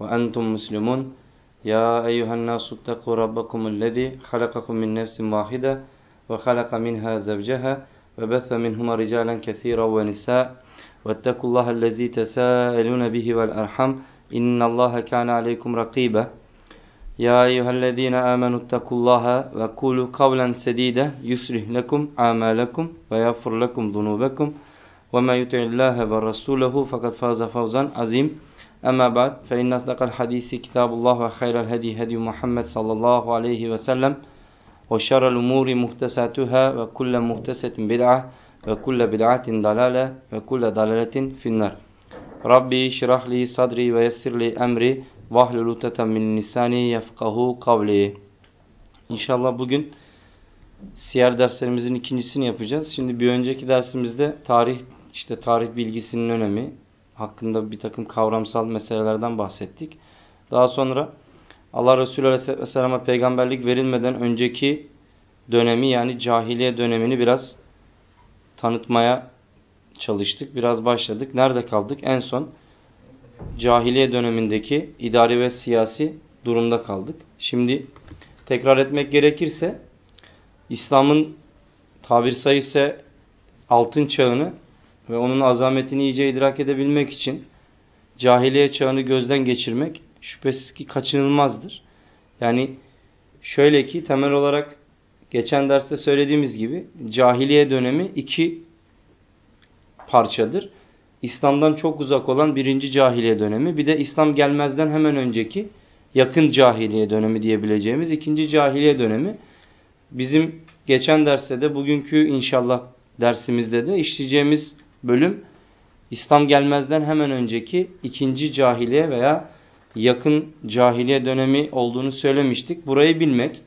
وأنتم مسلمون. يا أيها الناس اتقوا ربكم الذي خلقكم من نفس واحدة وخلق منها زوجها وبث منهما رجالا كثيرا ونساء. واتقوا الله الذي تساءلون به والأرحم إن الله كان عليكم رقيبا. يا أيها الذين آمنوا اتقوا الله وقولوا قولا سديدا. يصلح لكم أعمالكم ويغفر لكم ذنوبكم. وما يطع الله ورسوله فقد فاز فوزا Ama ba'd fe inne asdaqal hadisi kitabullah ve hayral hadi hadi Muhammed sallallahu aleyhi ve sellem ve şerrü'l umuri muhtesatuhâ ve kullu muhtesetin bid'a ve kullu bid'atin dalale ve kullu dalaletin finnar. Rabbi şrah li sadri ve yessir li emri vahlul utatan min lisani yefkahu kavli. İnşallah bugün siyer derslerimizin ikincisini yapacağız. Şimdi bir önceki dersimizde tarih işte tarih bilgisinin önemi, hakkında bir takım kavramsal meselelerden bahsettik. Daha sonra Allah Resulü Aleyhisselam'a peygamberlik verilmeden önceki dönemi yani cahiliye dönemini biraz tanıtmaya çalıştık. Biraz başladık. Nerede kaldık? En son cahiliye dönemindeki idari ve siyasi durumda kaldık. Şimdi tekrar etmek gerekirse İslam'ın tabir sayısı altın çağını ve onun azametini iyice idrak edebilmek için cahiliye çağını gözden geçirmek şüphesiz ki kaçınılmazdır. Yani şöyle ki temel olarak geçen derste söylediğimiz gibi cahiliye dönemi iki parçadır. İslam'dan çok uzak olan birinci cahiliye dönemi. Bir de İslam gelmezden hemen önceki yakın cahiliye dönemi diyebileceğimiz ikinci cahiliye dönemi. Bizim geçen derste de bugünkü inşallah dersimizde de işleyeceğimiz bölüm İslam gelmezden hemen önceki ikinci cahiliye veya yakın cahiliye dönemi olduğunu söylemiştik. Burayı bilmek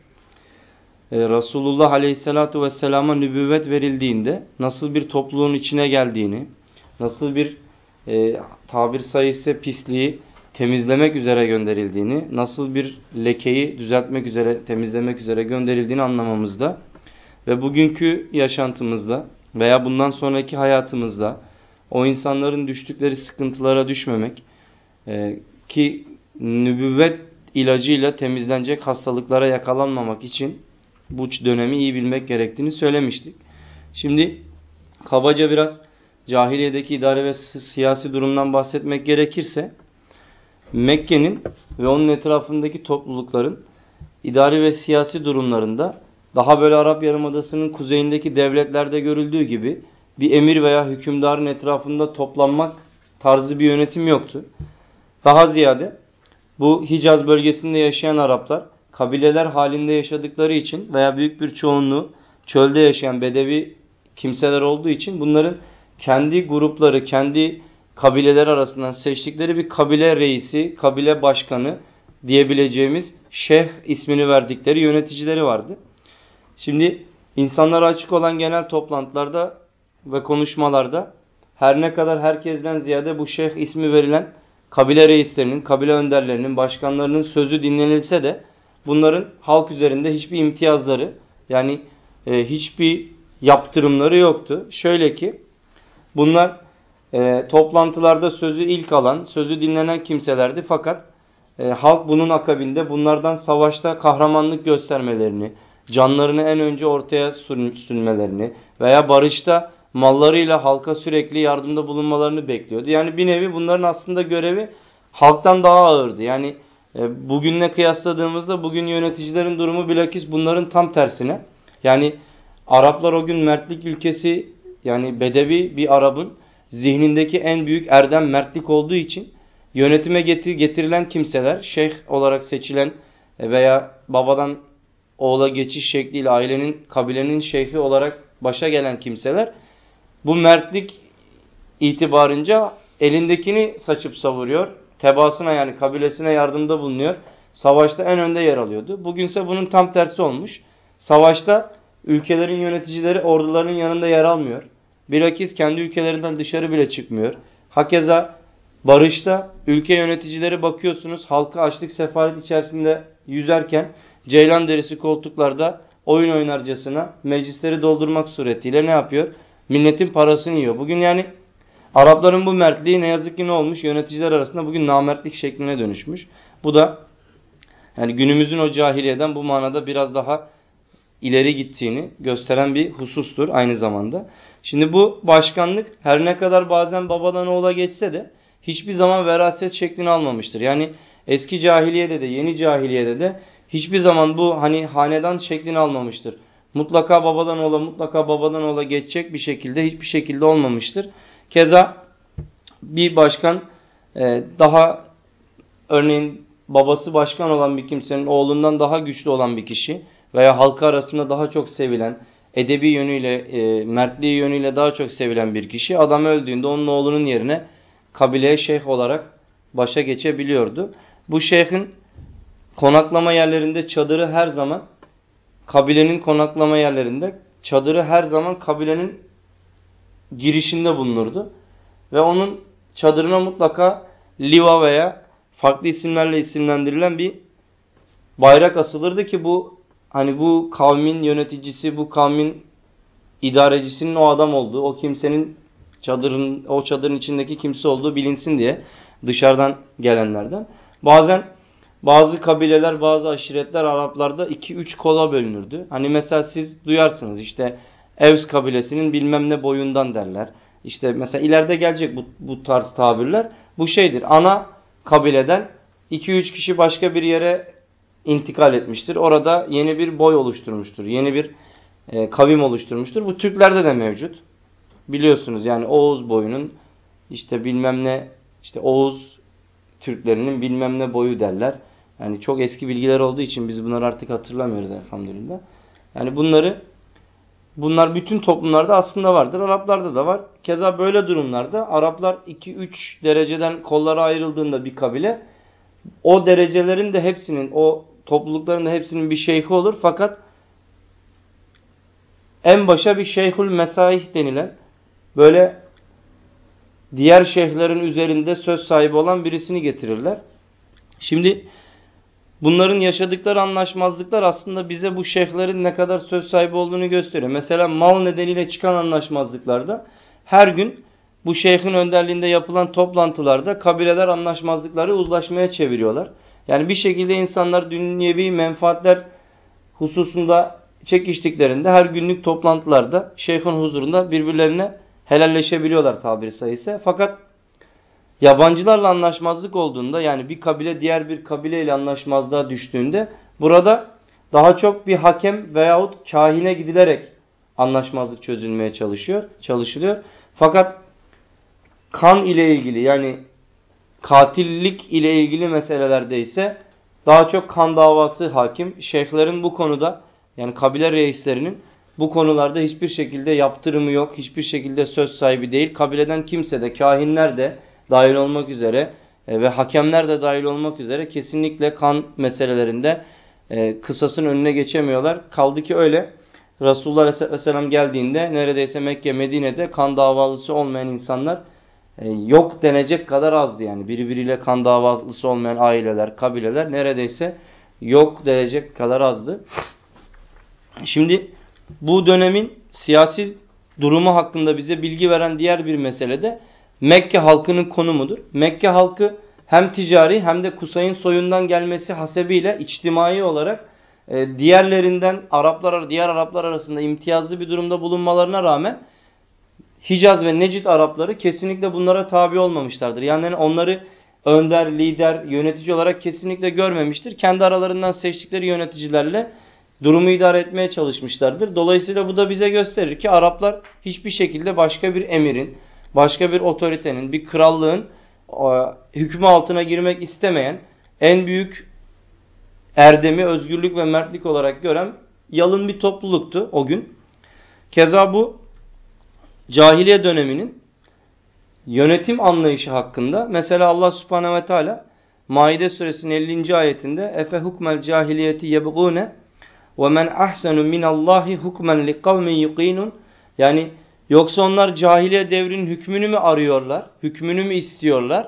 Resulullah Aleyhisselatü Vesselam'a nübüvvet verildiğinde nasıl bir topluluğun içine geldiğini, nasıl bir e, tabir sayısı pisliği temizlemek üzere gönderildiğini, nasıl bir lekeyi düzeltmek üzere, temizlemek üzere gönderildiğini anlamamızda ve bugünkü yaşantımızda veya bundan sonraki hayatımızda o insanların düştükleri sıkıntılara düşmemek e, ki nübüvvet ilacıyla temizlenecek hastalıklara yakalanmamak için bu dönemi iyi bilmek gerektiğini söylemiştik. Şimdi kabaca biraz cahiliyedeki idare ve siyasi durumdan bahsetmek gerekirse Mekke'nin ve onun etrafındaki toplulukların idari ve siyasi durumlarında daha böyle Arap Yarımadası'nın kuzeyindeki devletlerde görüldüğü gibi bir emir veya hükümdarın etrafında toplanmak tarzı bir yönetim yoktu. Daha ziyade bu Hicaz bölgesinde yaşayan Araplar kabileler halinde yaşadıkları için veya büyük bir çoğunluğu çölde yaşayan bedevi kimseler olduğu için bunların kendi grupları, kendi kabileler arasından seçtikleri bir kabile reisi, kabile başkanı diyebileceğimiz şeyh ismini verdikleri yöneticileri vardı. Şimdi insanlara açık olan genel toplantılarda ve konuşmalarda her ne kadar herkesten ziyade bu şeyh ismi verilen kabile reislerinin, kabile önderlerinin, başkanlarının sözü dinlenilse de bunların halk üzerinde hiçbir imtiyazları yani e, hiçbir yaptırımları yoktu. Şöyle ki bunlar e, toplantılarda sözü ilk alan, sözü dinlenen kimselerdi fakat e, halk bunun akabinde bunlardan savaşta kahramanlık göstermelerini, canlarını en önce ortaya sürmelerini veya barışta mallarıyla halka sürekli yardımda bulunmalarını bekliyordu. Yani bir nevi bunların aslında görevi halktan daha ağırdı. Yani e, bugünle kıyasladığımızda bugün yöneticilerin durumu bilakis bunların tam tersine. Yani Araplar o gün mertlik ülkesi yani bedevi bir Arap'ın zihnindeki en büyük erdem mertlik olduğu için yönetime getirilen kimseler şeyh olarak seçilen veya babadan oğula geçiş şekliyle ailenin kabilenin şeyhi olarak başa gelen kimseler bu mertlik itibarınca elindekini saçıp savuruyor. tebaasına yani kabilesine yardımda bulunuyor. Savaşta en önde yer alıyordu. Bugünse bunun tam tersi olmuş. Savaşta ülkelerin yöneticileri orduların yanında yer almıyor. Bilakis kendi ülkelerinden dışarı bile çıkmıyor. Hakeza barışta ülke yöneticileri bakıyorsunuz halka açlık sefalet içerisinde yüzerken ceylan derisi koltuklarda oyun oynarcasına meclisleri doldurmak suretiyle ne yapıyor? Milletin parasını yiyor. Bugün yani Arapların bu mertliği ne yazık ki ne olmuş? Yöneticiler arasında bugün namertlik şekline dönüşmüş. Bu da yani günümüzün o cahiliyeden bu manada biraz daha ileri gittiğini gösteren bir husustur aynı zamanda. Şimdi bu başkanlık her ne kadar bazen babadan oğula geçse de hiçbir zaman veraset şeklini almamıştır. Yani eski cahiliyede de yeni cahiliyede de hiçbir zaman bu hani hanedan şeklini almamıştır. Mutlaka babadan oğla mutlaka babadan oğla geçecek bir şekilde hiçbir şekilde olmamıştır. Keza bir başkan e, daha örneğin babası başkan olan bir kimsenin oğlundan daha güçlü olan bir kişi veya halka arasında daha çok sevilen, edebi yönüyle, e, mertliği yönüyle daha çok sevilen bir kişi adam öldüğünde onun oğlunun yerine kabileye şeyh olarak başa geçebiliyordu. Bu şeyhin konaklama yerlerinde çadırı her zaman kabilenin konaklama yerlerinde çadırı her zaman kabilenin girişinde bulunurdu. Ve onun çadırına mutlaka liva veya farklı isimlerle isimlendirilen bir bayrak asılırdı ki bu hani bu kavmin yöneticisi, bu kavmin idarecisinin o adam olduğu, o kimsenin çadırın o çadırın içindeki kimse olduğu bilinsin diye dışarıdan gelenlerden. Bazen bazı kabileler, bazı aşiretler Araplarda 2-3 kola bölünürdü. Hani mesela siz duyarsınız işte Evs kabilesinin bilmem ne boyundan derler. İşte mesela ileride gelecek bu, bu tarz tabirler. Bu şeydir. Ana kabileden 2-3 kişi başka bir yere intikal etmiştir. Orada yeni bir boy oluşturmuştur. Yeni bir e, kavim oluşturmuştur. Bu Türklerde de mevcut. Biliyorsunuz yani Oğuz boyunun işte bilmem ne işte Oğuz Türklerinin bilmem ne boyu derler. Yani çok eski bilgiler olduğu için biz bunları artık hatırlamıyoruz elhamdülillah. Yani bunları bunlar bütün toplumlarda aslında vardır. Araplarda da var. Keza böyle durumlarda Araplar 2-3 dereceden kollara ayrıldığında bir kabile o derecelerin de hepsinin o toplulukların hepsinin bir şeyhi olur. Fakat en başa bir şeyhül mesaih denilen böyle diğer şeyhlerin üzerinde söz sahibi olan birisini getirirler. Şimdi bunların yaşadıkları anlaşmazlıklar aslında bize bu şeyhlerin ne kadar söz sahibi olduğunu gösteriyor. Mesela mal nedeniyle çıkan anlaşmazlıklarda her gün bu şeyhin önderliğinde yapılan toplantılarda kabileler anlaşmazlıkları uzlaşmaya çeviriyorlar. Yani bir şekilde insanlar dünyevi menfaatler hususunda çekiştiklerinde her günlük toplantılarda şeyhin huzurunda birbirlerine helalleşebiliyorlar tabiri sayısı. Fakat yabancılarla anlaşmazlık olduğunda yani bir kabile diğer bir kabileyle anlaşmazlığa düştüğünde burada daha çok bir hakem veyahut kahine gidilerek anlaşmazlık çözülmeye çalışıyor, çalışılıyor. Fakat kan ile ilgili yani katillik ile ilgili meselelerde ise daha çok kan davası hakim. Şeyhlerin bu konuda yani kabile reislerinin bu konularda hiçbir şekilde yaptırımı yok. Hiçbir şekilde söz sahibi değil. Kabileden kimse de kahinler de dahil olmak üzere e, ve hakemler de dahil olmak üzere kesinlikle kan meselelerinde e, kısasın önüne geçemiyorlar. Kaldı ki öyle Resulullah Aleyhisselam geldiğinde neredeyse Mekke Medine'de kan davalısı olmayan insanlar e, yok denecek kadar azdı yani. Birbiriyle kan davalısı olmayan aileler, kabileler neredeyse yok denecek kadar azdı. Şimdi bu dönemin siyasi durumu hakkında bize bilgi veren diğer bir mesele de Mekke halkının konumudur. Mekke halkı hem ticari hem de Kusay'ın soyundan gelmesi hasebiyle içtimai olarak e, diğerlerinden Araplar diğer Araplar arasında imtiyazlı bir durumda bulunmalarına rağmen Hicaz ve Necid Arapları kesinlikle bunlara tabi olmamışlardır. Yani onları önder, lider, yönetici olarak kesinlikle görmemiştir. Kendi aralarından seçtikleri yöneticilerle durumu idare etmeye çalışmışlardır. Dolayısıyla bu da bize gösterir ki Araplar hiçbir şekilde başka bir emirin, başka bir otoritenin, bir krallığın hükmü altına girmek istemeyen, en büyük erdemi, özgürlük ve mertlik olarak gören yalın bir topluluktu o gün. Keza bu cahiliye döneminin yönetim anlayışı hakkında mesela Allah subhanehu ve teala Maide suresinin 50. ayetinde Efe hukmel cahiliyeti yebgune ve men ahsenu minallahi hukmen li kavmin yuqinun yani yoksa onlar cahiliye devrinin hükmünü mü arıyorlar? Hükmünü mü istiyorlar?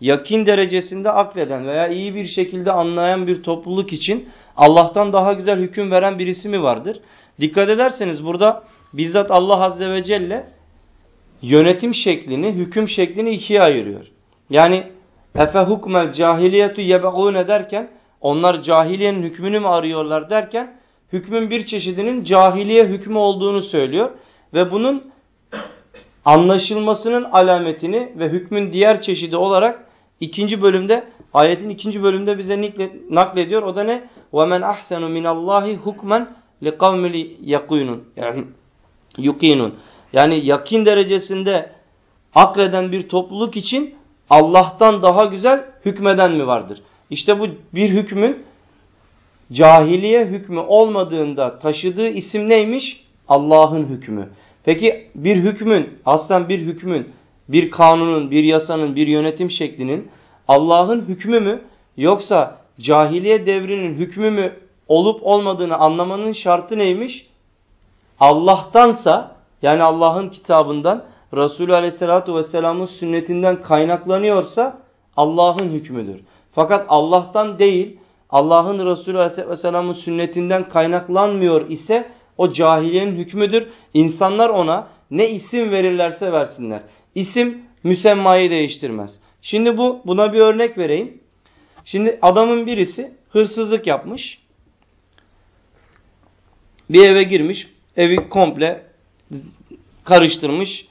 Yakin derecesinde akleden veya iyi bir şekilde anlayan bir topluluk için Allah'tan daha güzel hüküm veren birisi mi vardır? Dikkat ederseniz burada bizzat Allah Azze ve Celle yönetim şeklini, hüküm şeklini ikiye ayırıyor. Yani efe hukmel cahiliyetu yebegune derken onlar cahiliyenin hükmünü mü arıyorlar derken hükmün bir çeşidinin cahiliye hükmü olduğunu söylüyor. Ve bunun anlaşılmasının alametini ve hükmün diğer çeşidi olarak ikinci bölümde ayetin ikinci bölümde bize naklediyor. O da ne? وَمَنْ أَحْسَنُ مِنَ اللّٰهِ حُكْمًا لِقَوْمِ يَقُينُونَ yani, yukinun. Yani yakin derecesinde akleden bir topluluk için Allah'tan daha güzel hükmeden mi vardır? İşte bu bir hükmün cahiliye hükmü olmadığında taşıdığı isim neymiş? Allah'ın hükmü. Peki bir hükmün, aslen bir hükmün, bir kanunun, bir yasanın, bir yönetim şeklinin Allah'ın hükmü mü yoksa cahiliye devrinin hükmü mü olup olmadığını anlamanın şartı neymiş? Allah'tansa yani Allah'ın kitabından Resulü Aleyhisselatü Vesselam'ın sünnetinden kaynaklanıyorsa Allah'ın hükmüdür. Fakat Allah'tan değil Allah'ın Resulü Aleyhisselatü Vesselam'ın sünnetinden kaynaklanmıyor ise o cahiliyenin hükmüdür. İnsanlar ona ne isim verirlerse versinler. İsim müsemmayı değiştirmez. Şimdi bu buna bir örnek vereyim. Şimdi adamın birisi hırsızlık yapmış. Bir eve girmiş. Evi komple karıştırmış.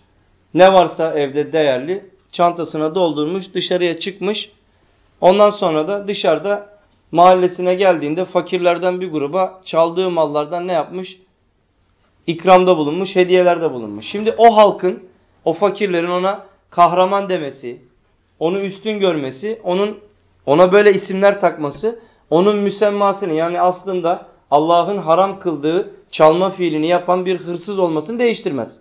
Ne varsa evde değerli çantasına doldurmuş. Dışarıya çıkmış. Ondan sonra da dışarıda mahallesine geldiğinde fakirlerden bir gruba çaldığı mallardan ne yapmış? İkramda bulunmuş, hediyelerde bulunmuş. Şimdi o halkın, o fakirlerin ona kahraman demesi, onu üstün görmesi, onun ona böyle isimler takması, onun müsemmasını yani aslında Allah'ın haram kıldığı çalma fiilini yapan bir hırsız olmasını değiştirmez.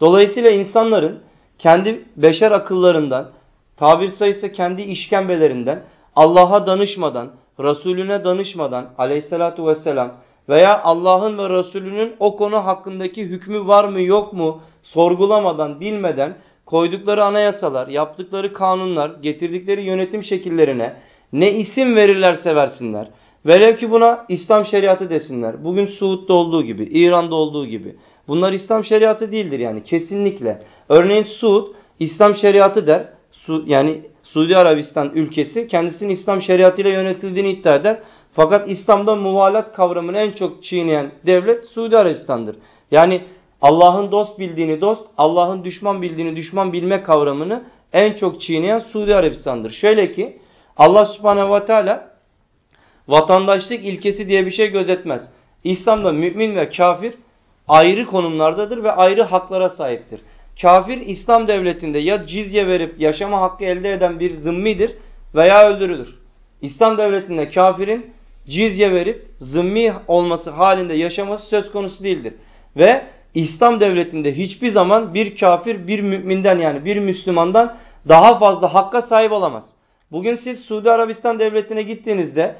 Dolayısıyla insanların kendi beşer akıllarından, tabir sayısı kendi işkembelerinden, Allah'a danışmadan, Resulüne danışmadan aleyhissalatu vesselam veya Allah'ın ve Resulünün o konu hakkındaki hükmü var mı yok mu sorgulamadan, bilmeden koydukları anayasalar, yaptıkları kanunlar, getirdikleri yönetim şekillerine ne isim verirlerse versinler. Velev ki buna İslam şeriatı desinler. Bugün Suud'da olduğu gibi, İran'da olduğu gibi. Bunlar İslam şeriatı değildir yani kesinlikle. Örneğin Suud İslam şeriatı der. Su, yani Suudi Arabistan ülkesi kendisinin İslam şeriatıyla yönetildiğini iddia eder. Fakat İslam'da muvalat kavramını en çok çiğneyen devlet Suudi Arabistan'dır. Yani Allah'ın dost bildiğini dost, Allah'ın düşman bildiğini düşman bilme kavramını en çok çiğneyen Suudi Arabistan'dır. Şöyle ki Allah subhanehu ve teala vatandaşlık ilkesi diye bir şey gözetmez. İslam'da mümin ve kafir ayrı konumlardadır ve ayrı haklara sahiptir. Kafir İslam devletinde ya cizye verip yaşama hakkı elde eden bir zımmidir veya öldürülür. İslam devletinde kafirin cizye verip zımmi olması halinde yaşaması söz konusu değildir. Ve İslam devletinde hiçbir zaman bir kafir bir müminden yani bir Müslümandan daha fazla hakka sahip olamaz. Bugün siz Suudi Arabistan devletine gittiğinizde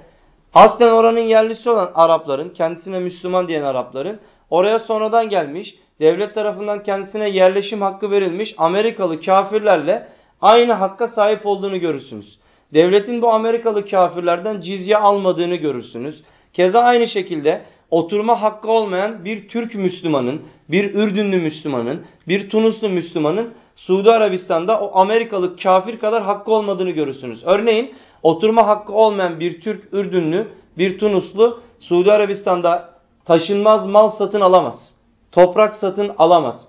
aslen oranın yerlisi olan Arapların kendisine Müslüman diyen Arapların oraya sonradan gelmiş devlet tarafından kendisine yerleşim hakkı verilmiş Amerikalı kafirlerle aynı hakka sahip olduğunu görürsünüz. Devletin bu Amerikalı kafirlerden cizye almadığını görürsünüz. Keza aynı şekilde oturma hakkı olmayan bir Türk Müslümanın, bir Ürdünlü Müslümanın, bir Tunuslu Müslümanın Suudi Arabistan'da o Amerikalı kafir kadar hakkı olmadığını görürsünüz. Örneğin oturma hakkı olmayan bir Türk, Ürdünlü, bir Tunuslu Suudi Arabistan'da taşınmaz mal satın alamaz. Toprak satın alamaz.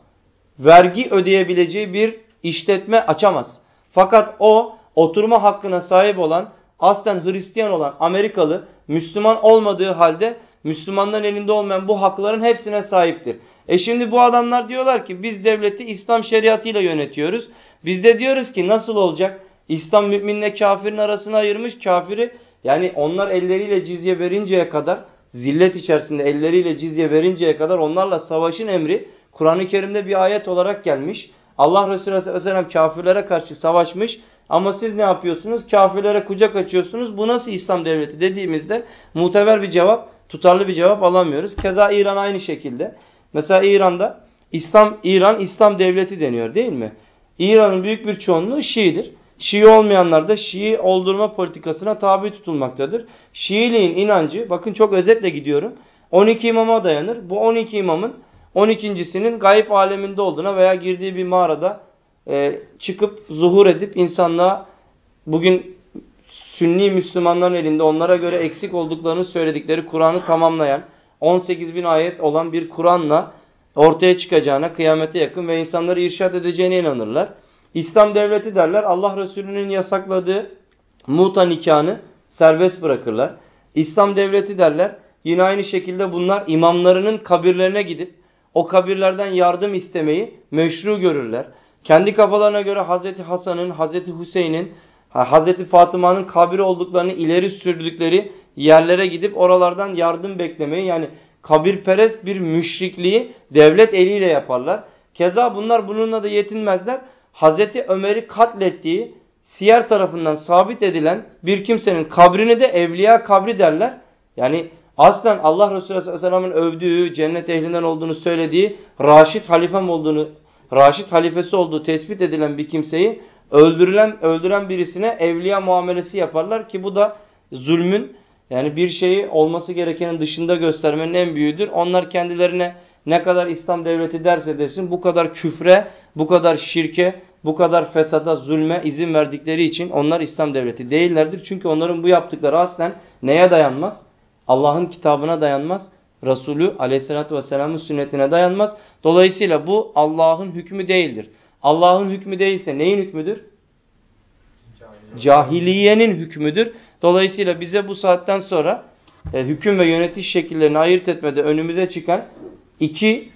Vergi ödeyebileceği bir işletme açamaz. Fakat o oturma hakkına sahip olan aslen Hristiyan olan Amerikalı Müslüman olmadığı halde Müslümanların elinde olmayan bu hakların hepsine sahiptir. E şimdi bu adamlar diyorlar ki biz devleti İslam şeriatıyla yönetiyoruz. Biz de diyoruz ki nasıl olacak? İslam müminle kafirin arasına ayırmış kafiri yani onlar elleriyle cizye verinceye kadar zillet içerisinde elleriyle cizye verinceye kadar onlarla savaşın emri Kur'an-ı Kerim'de bir ayet olarak gelmiş. Allah Resulü Aleyhisselam kafirlere karşı savaşmış. Ama siz ne yapıyorsunuz? Kafirlere kucak açıyorsunuz. Bu nasıl İslam devleti dediğimizde muteber bir cevap, tutarlı bir cevap alamıyoruz. Keza İran aynı şekilde. Mesela İran'da İslam İran İslam devleti deniyor değil mi? İran'ın büyük bir çoğunluğu Şii'dir. Şii olmayanlar da Şii oldurma politikasına tabi tutulmaktadır. Şiiliğin inancı, bakın çok özetle gidiyorum, 12 imama dayanır. Bu 12 imamın 12.sinin gayip aleminde olduğuna veya girdiği bir mağarada e, çıkıp zuhur edip insanlığa bugün Sünni Müslümanların elinde onlara göre eksik olduklarını söyledikleri Kur'an'ı tamamlayan 18 bin ayet olan bir Kur'an'la ortaya çıkacağına kıyamete yakın ve insanları irşad edeceğine inanırlar. İslam devleti derler Allah Resulü'nün yasakladığı muta nikahını serbest bırakırlar. İslam devleti derler yine aynı şekilde bunlar imamlarının kabirlerine gidip o kabirlerden yardım istemeyi meşru görürler. Kendi kafalarına göre Hazreti Hasan'ın, Hazreti Hüseyin'in, Hazreti Fatıma'nın kabri olduklarını ileri sürdükleri yerlere gidip oralardan yardım beklemeyi yani kabirperest bir müşrikliği devlet eliyle yaparlar. Keza bunlar bununla da yetinmezler. Hazreti Ömer'i katlettiği siyer tarafından sabit edilen bir kimsenin kabrini de evliya kabri derler. Yani aslen Allah Resulü Aleyhisselam'ın övdüğü, cennet ehlinden olduğunu söylediği, Raşid halifem olduğunu, Raşid halifesi olduğu tespit edilen bir kimseyi öldürülen öldüren birisine evliya muamelesi yaparlar ki bu da zulmün yani bir şeyi olması gerekenin dışında göstermenin en büyüğüdür. Onlar kendilerine ne kadar İslam devleti derse desin bu kadar küfre, bu kadar şirke, bu kadar fesada, zulme izin verdikleri için onlar İslam devleti değillerdir. Çünkü onların bu yaptıkları aslen neye dayanmaz? Allah'ın kitabına dayanmaz. Resulü aleyhissalatü vesselamın sünnetine dayanmaz. Dolayısıyla bu Allah'ın hükmü değildir. Allah'ın hükmü değilse neyin hükmüdür? Cahiliyenin hükmüdür. Dolayısıyla bize bu saatten sonra e, hüküm ve yönetiş şekillerini ayırt etmede önümüze çıkan iki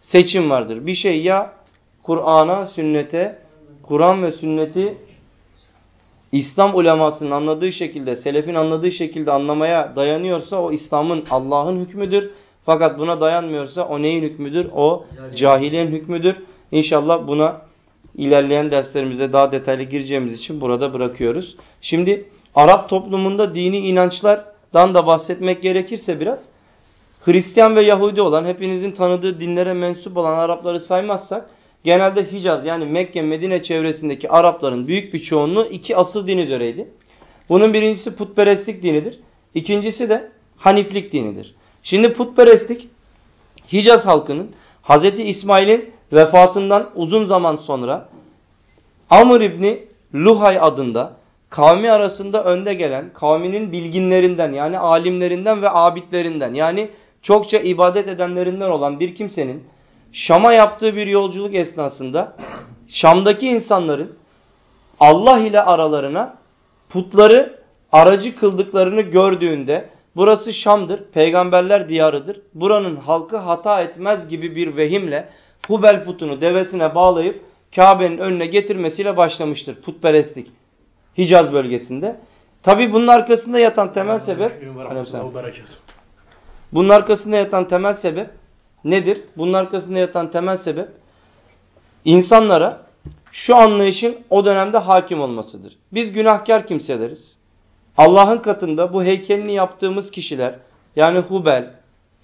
seçim vardır. Bir şey ya Kur'an'a, sünnete, Kur'an ve sünneti İslam ulemasının anladığı şekilde, selefin anladığı şekilde anlamaya dayanıyorsa o İslam'ın Allah'ın hükmüdür. Fakat buna dayanmıyorsa o neyin hükmüdür? O cahiliyenin hükmüdür. İnşallah buna ilerleyen derslerimize daha detaylı gireceğimiz için burada bırakıyoruz. Şimdi Arap toplumunda dini inançlardan da bahsetmek gerekirse biraz Hristiyan ve Yahudi olan hepinizin tanıdığı dinlere mensup olan Arapları saymazsak genelde Hicaz yani Mekke Medine çevresindeki Arapların büyük bir çoğunluğu iki asıl din üzereydi. Bunun birincisi putperestlik dinidir. İkincisi de Haniflik dinidir. Şimdi putperestlik Hicaz halkının Hz. İsmail'in vefatından uzun zaman sonra Amr İbni Luhay adında kavmi arasında önde gelen kavminin bilginlerinden yani alimlerinden ve abidlerinden yani çokça ibadet edenlerinden olan bir kimsenin Şam'a yaptığı bir yolculuk esnasında Şam'daki insanların Allah ile aralarına putları aracı kıldıklarını gördüğünde burası Şam'dır, peygamberler diyarıdır. Buranın halkı hata etmez gibi bir vehimle Hubel putunu devesine bağlayıp Kabe'nin önüne getirmesiyle başlamıştır putperestlik Hicaz bölgesinde. Tabi bunun arkasında yatan temel sebep bunun arkasında yatan temel sebep nedir? Bunun arkasında yatan temel sebep insanlara şu anlayışın o dönemde hakim olmasıdır. Biz günahkar kimseleriz. Allah'ın katında bu heykelini yaptığımız kişiler yani Hubel,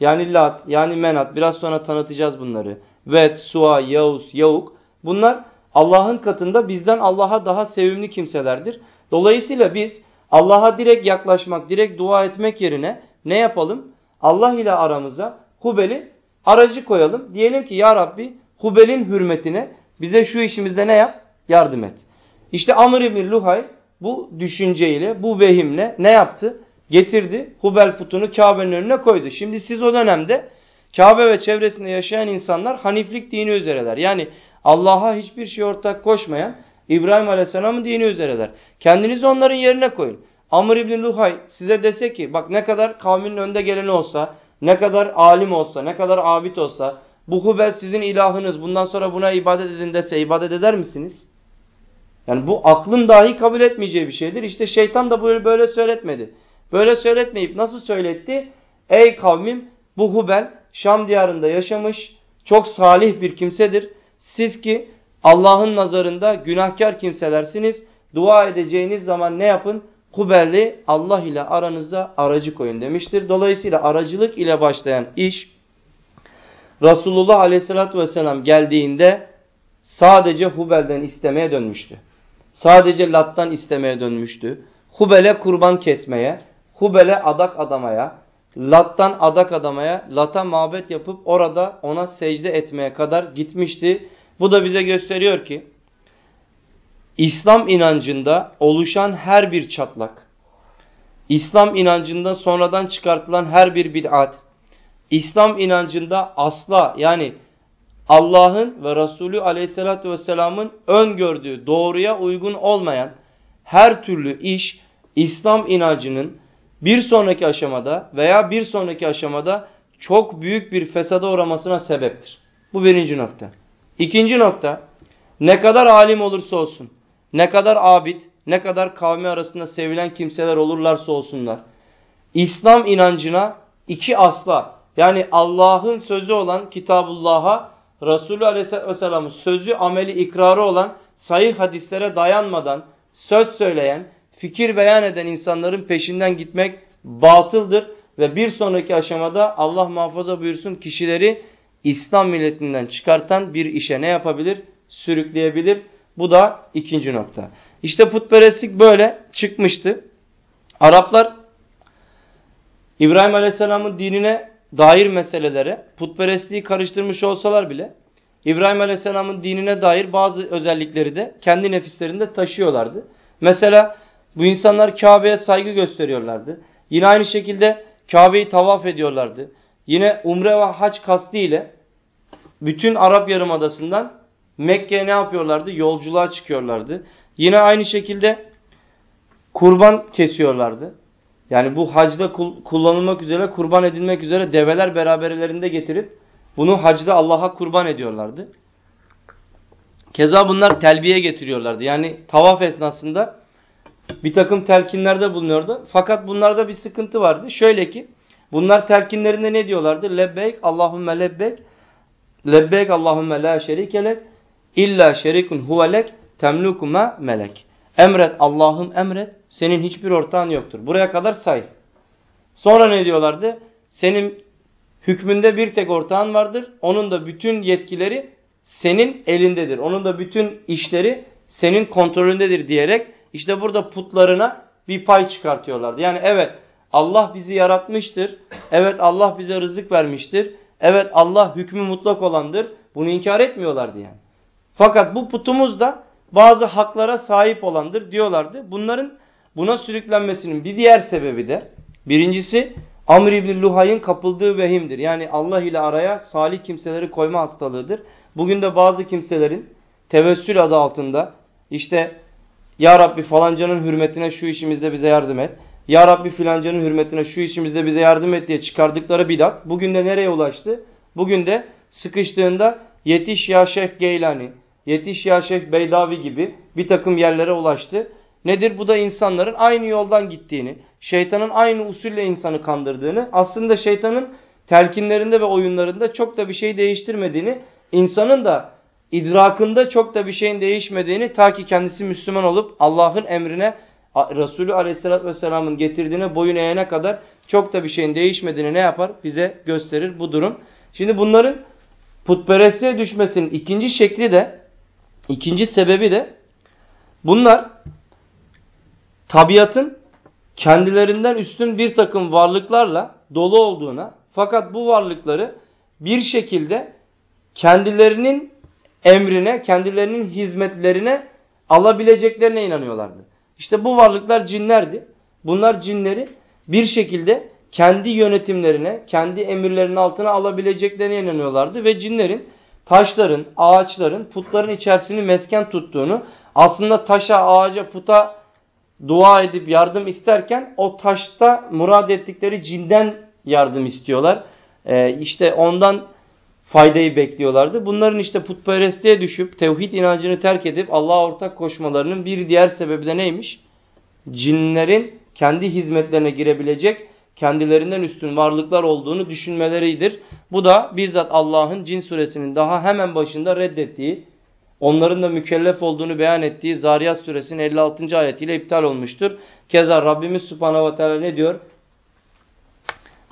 yani Lat, yani Menat biraz sonra tanıtacağız bunları. Vet, Sua, Yavuz, Yavuk bunlar Allah'ın katında bizden Allah'a daha sevimli kimselerdir. Dolayısıyla biz Allah'a direkt yaklaşmak, direkt dua etmek yerine ne yapalım? Allah ile aramıza Hubel'i aracı koyalım. Diyelim ki ya Rabbi Hubel'in hürmetine bize şu işimizde ne yap? Yardım et. İşte Amr ibn Luhay bu düşünceyle, bu vehimle ne yaptı? Getirdi. Hubel putunu Kabe'nin önüne koydu. Şimdi siz o dönemde Kabe ve çevresinde yaşayan insanlar Haniflik dini üzereler. Yani Allah'a hiçbir şey ortak koşmayan İbrahim Aleyhisselam'ın dini üzereler. Kendinizi onların yerine koyun. Amr İbni Luhay size dese ki bak ne kadar kavminin önde geleni olsa, ne kadar alim olsa, ne kadar abid olsa bu Hubel sizin ilahınız bundan sonra buna ibadet edin dese ibadet eder misiniz? Yani bu aklın dahi kabul etmeyeceği bir şeydir. İşte şeytan da böyle, böyle söyletmedi. Böyle söyletmeyip nasıl söyletti? Ey kavmim bu Hubel Şam diyarında yaşamış çok salih bir kimsedir. Siz ki Allah'ın nazarında günahkar kimselersiniz. Dua edeceğiniz zaman ne yapın? Hubel'i Allah ile aranıza aracı koyun demiştir. Dolayısıyla aracılık ile başlayan iş Resulullah Aleyhisselatü Vesselam geldiğinde sadece Hubel'den istemeye dönmüştü. Sadece Lat'tan istemeye dönmüştü. Hubel'e kurban kesmeye, Hubel'e adak adamaya, Lat'tan adak adamaya, Lat'a mabet yapıp orada ona secde etmeye kadar gitmişti. Bu da bize gösteriyor ki İslam inancında oluşan her bir çatlak, İslam inancında sonradan çıkartılan her bir bid'at, İslam inancında asla yani Allah'ın ve Resulü aleyhissalatü vesselamın öngördüğü doğruya uygun olmayan her türlü iş İslam inancının bir sonraki aşamada veya bir sonraki aşamada çok büyük bir fesada uğramasına sebeptir. Bu birinci nokta. İkinci nokta ne kadar alim olursa olsun, ne kadar abid, ne kadar kavmi arasında sevilen kimseler olurlarsa olsunlar. İslam inancına iki asla yani Allah'ın sözü olan Kitabullah'a Resulü Aleyhisselam'ın sözü ameli ikrarı olan sahih hadislere dayanmadan söz söyleyen, fikir beyan eden insanların peşinden gitmek batıldır. Ve bir sonraki aşamada Allah muhafaza buyursun kişileri İslam milletinden çıkartan bir işe ne yapabilir? Sürükleyebilir. Bu da ikinci nokta. İşte putperestlik böyle çıkmıştı. Araplar İbrahim Aleyhisselam'ın dinine dair meselelere putperestliği karıştırmış olsalar bile İbrahim Aleyhisselam'ın dinine dair bazı özellikleri de kendi nefislerinde taşıyorlardı. Mesela bu insanlar Kabe'ye saygı gösteriyorlardı. Yine aynı şekilde Kabe'yi tavaf ediyorlardı. Yine umre ve hac kastı ile bütün Arap Yarımadası'ndan Mekke'ye ne yapıyorlardı? Yolculuğa çıkıyorlardı. Yine aynı şekilde kurban kesiyorlardı. Yani bu hacda kullanılmak üzere, kurban edilmek üzere develer beraberlerinde getirip bunu hacda Allah'a kurban ediyorlardı. Keza bunlar telbiye getiriyorlardı. Yani tavaf esnasında bir takım telkinlerde bulunuyordu. Fakat bunlarda bir sıkıntı vardı. Şöyle ki bunlar telkinlerinde ne diyorlardı? Lebbeyk Allahümme lebbeyk lebbeyk Allahümme la şerikelek illa şerikun huvelek temlukuma melek. Emret Allah'ım emret. Senin hiçbir ortağın yoktur. Buraya kadar say. Sonra ne diyorlardı? Senin hükmünde bir tek ortağın vardır. Onun da bütün yetkileri senin elindedir. Onun da bütün işleri senin kontrolündedir diyerek işte burada putlarına bir pay çıkartıyorlardı. Yani evet Allah bizi yaratmıştır. Evet Allah bize rızık vermiştir. Evet Allah hükmü mutlak olandır. Bunu inkar etmiyorlardı yani. Fakat bu putumuz da bazı haklara sahip olandır diyorlardı. Bunların buna sürüklenmesinin bir diğer sebebi de birincisi Amr İbni Luhay'ın kapıldığı vehimdir. Yani Allah ile araya salih kimseleri koyma hastalığıdır. Bugün de bazı kimselerin tevessül adı altında işte Ya Rabbi falancanın hürmetine şu işimizde bize yardım et. Ya Rabbi filancanın hürmetine şu işimizde bize yardım et diye çıkardıkları bidat bugün de nereye ulaştı? Bugün de sıkıştığında yetiş ya Şeyh Geylani, yetiş ya Şeyh Beydavi gibi bir takım yerlere ulaştı. Nedir? Bu da insanların aynı yoldan gittiğini, şeytanın aynı usulle insanı kandırdığını, aslında şeytanın telkinlerinde ve oyunlarında çok da bir şey değiştirmediğini, insanın da idrakında çok da bir şeyin değişmediğini ta ki kendisi Müslüman olup Allah'ın emrine Resulü Aleyhisselatü Vesselam'ın getirdiğine boyun eğene kadar çok da bir şeyin değişmediğini ne yapar? Bize gösterir bu durum. Şimdi bunların putperestliğe düşmesinin ikinci şekli de ikinci sebebi de bunlar tabiatın kendilerinden üstün bir takım varlıklarla dolu olduğuna fakat bu varlıkları bir şekilde kendilerinin emrine, kendilerinin hizmetlerine alabileceklerine inanıyorlardı. İşte bu varlıklar cinlerdi. Bunlar cinleri bir şekilde kendi yönetimlerine, kendi emirlerinin altına alabileceklerine inanıyorlardı ve cinlerin taşların, ağaçların, putların içerisini mesken tuttuğunu, aslında taşa, ağaca, puta dua edip yardım isterken o taşta murad ettikleri cinden yardım istiyorlar. Ee, işte ondan faydayı bekliyorlardı. Bunların işte putperestliğe düşüp tevhid inancını terk edip Allah'a ortak koşmalarının bir diğer sebebi de neymiş? Cinlerin kendi hizmetlerine girebilecek kendilerinden üstün varlıklar olduğunu düşünmeleridir. Bu da bizzat Allah'ın cin suresinin daha hemen başında reddettiği onların da mükellef olduğunu beyan ettiği Zariyat suresinin 56. ayetiyle iptal olmuştur. Keza Rabbimiz Subhanahu ve Teala ne diyor?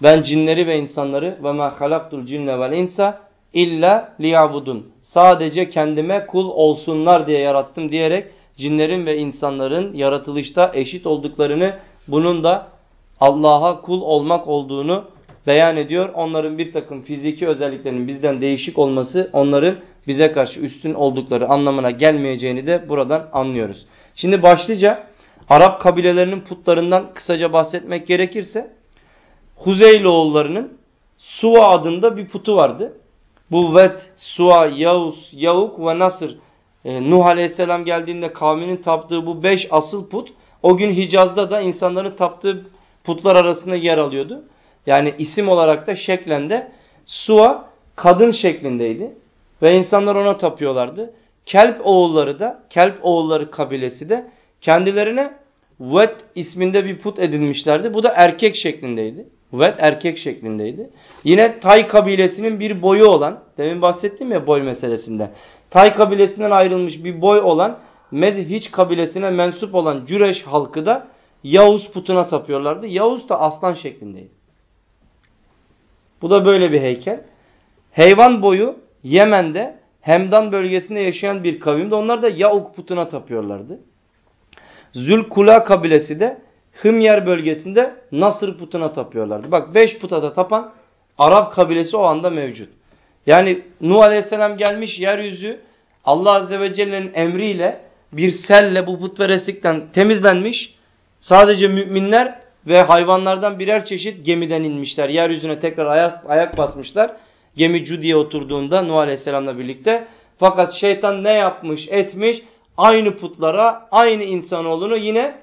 Ben cinleri ve insanları ve ma halaktul cinne vel insa illa liyabudun. Sadece kendime kul olsunlar diye yarattım diyerek cinlerin ve insanların yaratılışta eşit olduklarını bunun da Allah'a kul olmak olduğunu beyan ediyor. Onların bir takım fiziki özelliklerinin bizden değişik olması onların bize karşı üstün oldukları anlamına gelmeyeceğini de buradan anlıyoruz. Şimdi başlıca Arap kabilelerinin putlarından kısaca bahsetmek gerekirse Huzeyloğullarının Suva adında bir putu vardı. Bu Vet, Suva, Yavuz, Yavuk ve Nasır e, Nuh Aleyhisselam geldiğinde kavminin taptığı bu beş asıl put o gün Hicaz'da da insanların taptığı putlar arasında yer alıyordu. Yani isim olarak da şeklinde Suva kadın şeklindeydi. Ve insanlar ona tapıyorlardı. Kelp oğulları da, Kelp oğulları kabilesi de kendilerine Vet isminde bir put edinmişlerdi. Bu da erkek şeklindeydi. Vet erkek şeklindeydi. Yine Tay kabilesinin bir boyu olan, demin bahsettim ya boy meselesinde. Tay kabilesinden ayrılmış bir boy olan Medhiç kabilesine mensup olan Cüreş halkı da Yavuz putuna tapıyorlardı. Yavuz da aslan şeklindeydi. Bu da böyle bir heykel. Hayvan boyu Yemen'de Hemdan bölgesinde yaşayan bir kavimde onlar da Yauk putuna tapıyorlardı. Zülkula kabilesi de Hımyer bölgesinde Nasır putuna tapıyorlardı. Bak beş puta da tapan Arap kabilesi o anda mevcut. Yani Nuh Aleyhisselam gelmiş yeryüzü Allah Azze ve Celle'nin emriyle bir selle bu putperestlikten temizlenmiş. Sadece müminler ve hayvanlardan birer çeşit gemiden inmişler. Yeryüzüne tekrar ayak, ayak basmışlar. Gemi Cudi'ye oturduğunda Nuh Aleyhisselam'la birlikte. Fakat şeytan ne yapmış etmiş? Aynı putlara, aynı insanoğlunu yine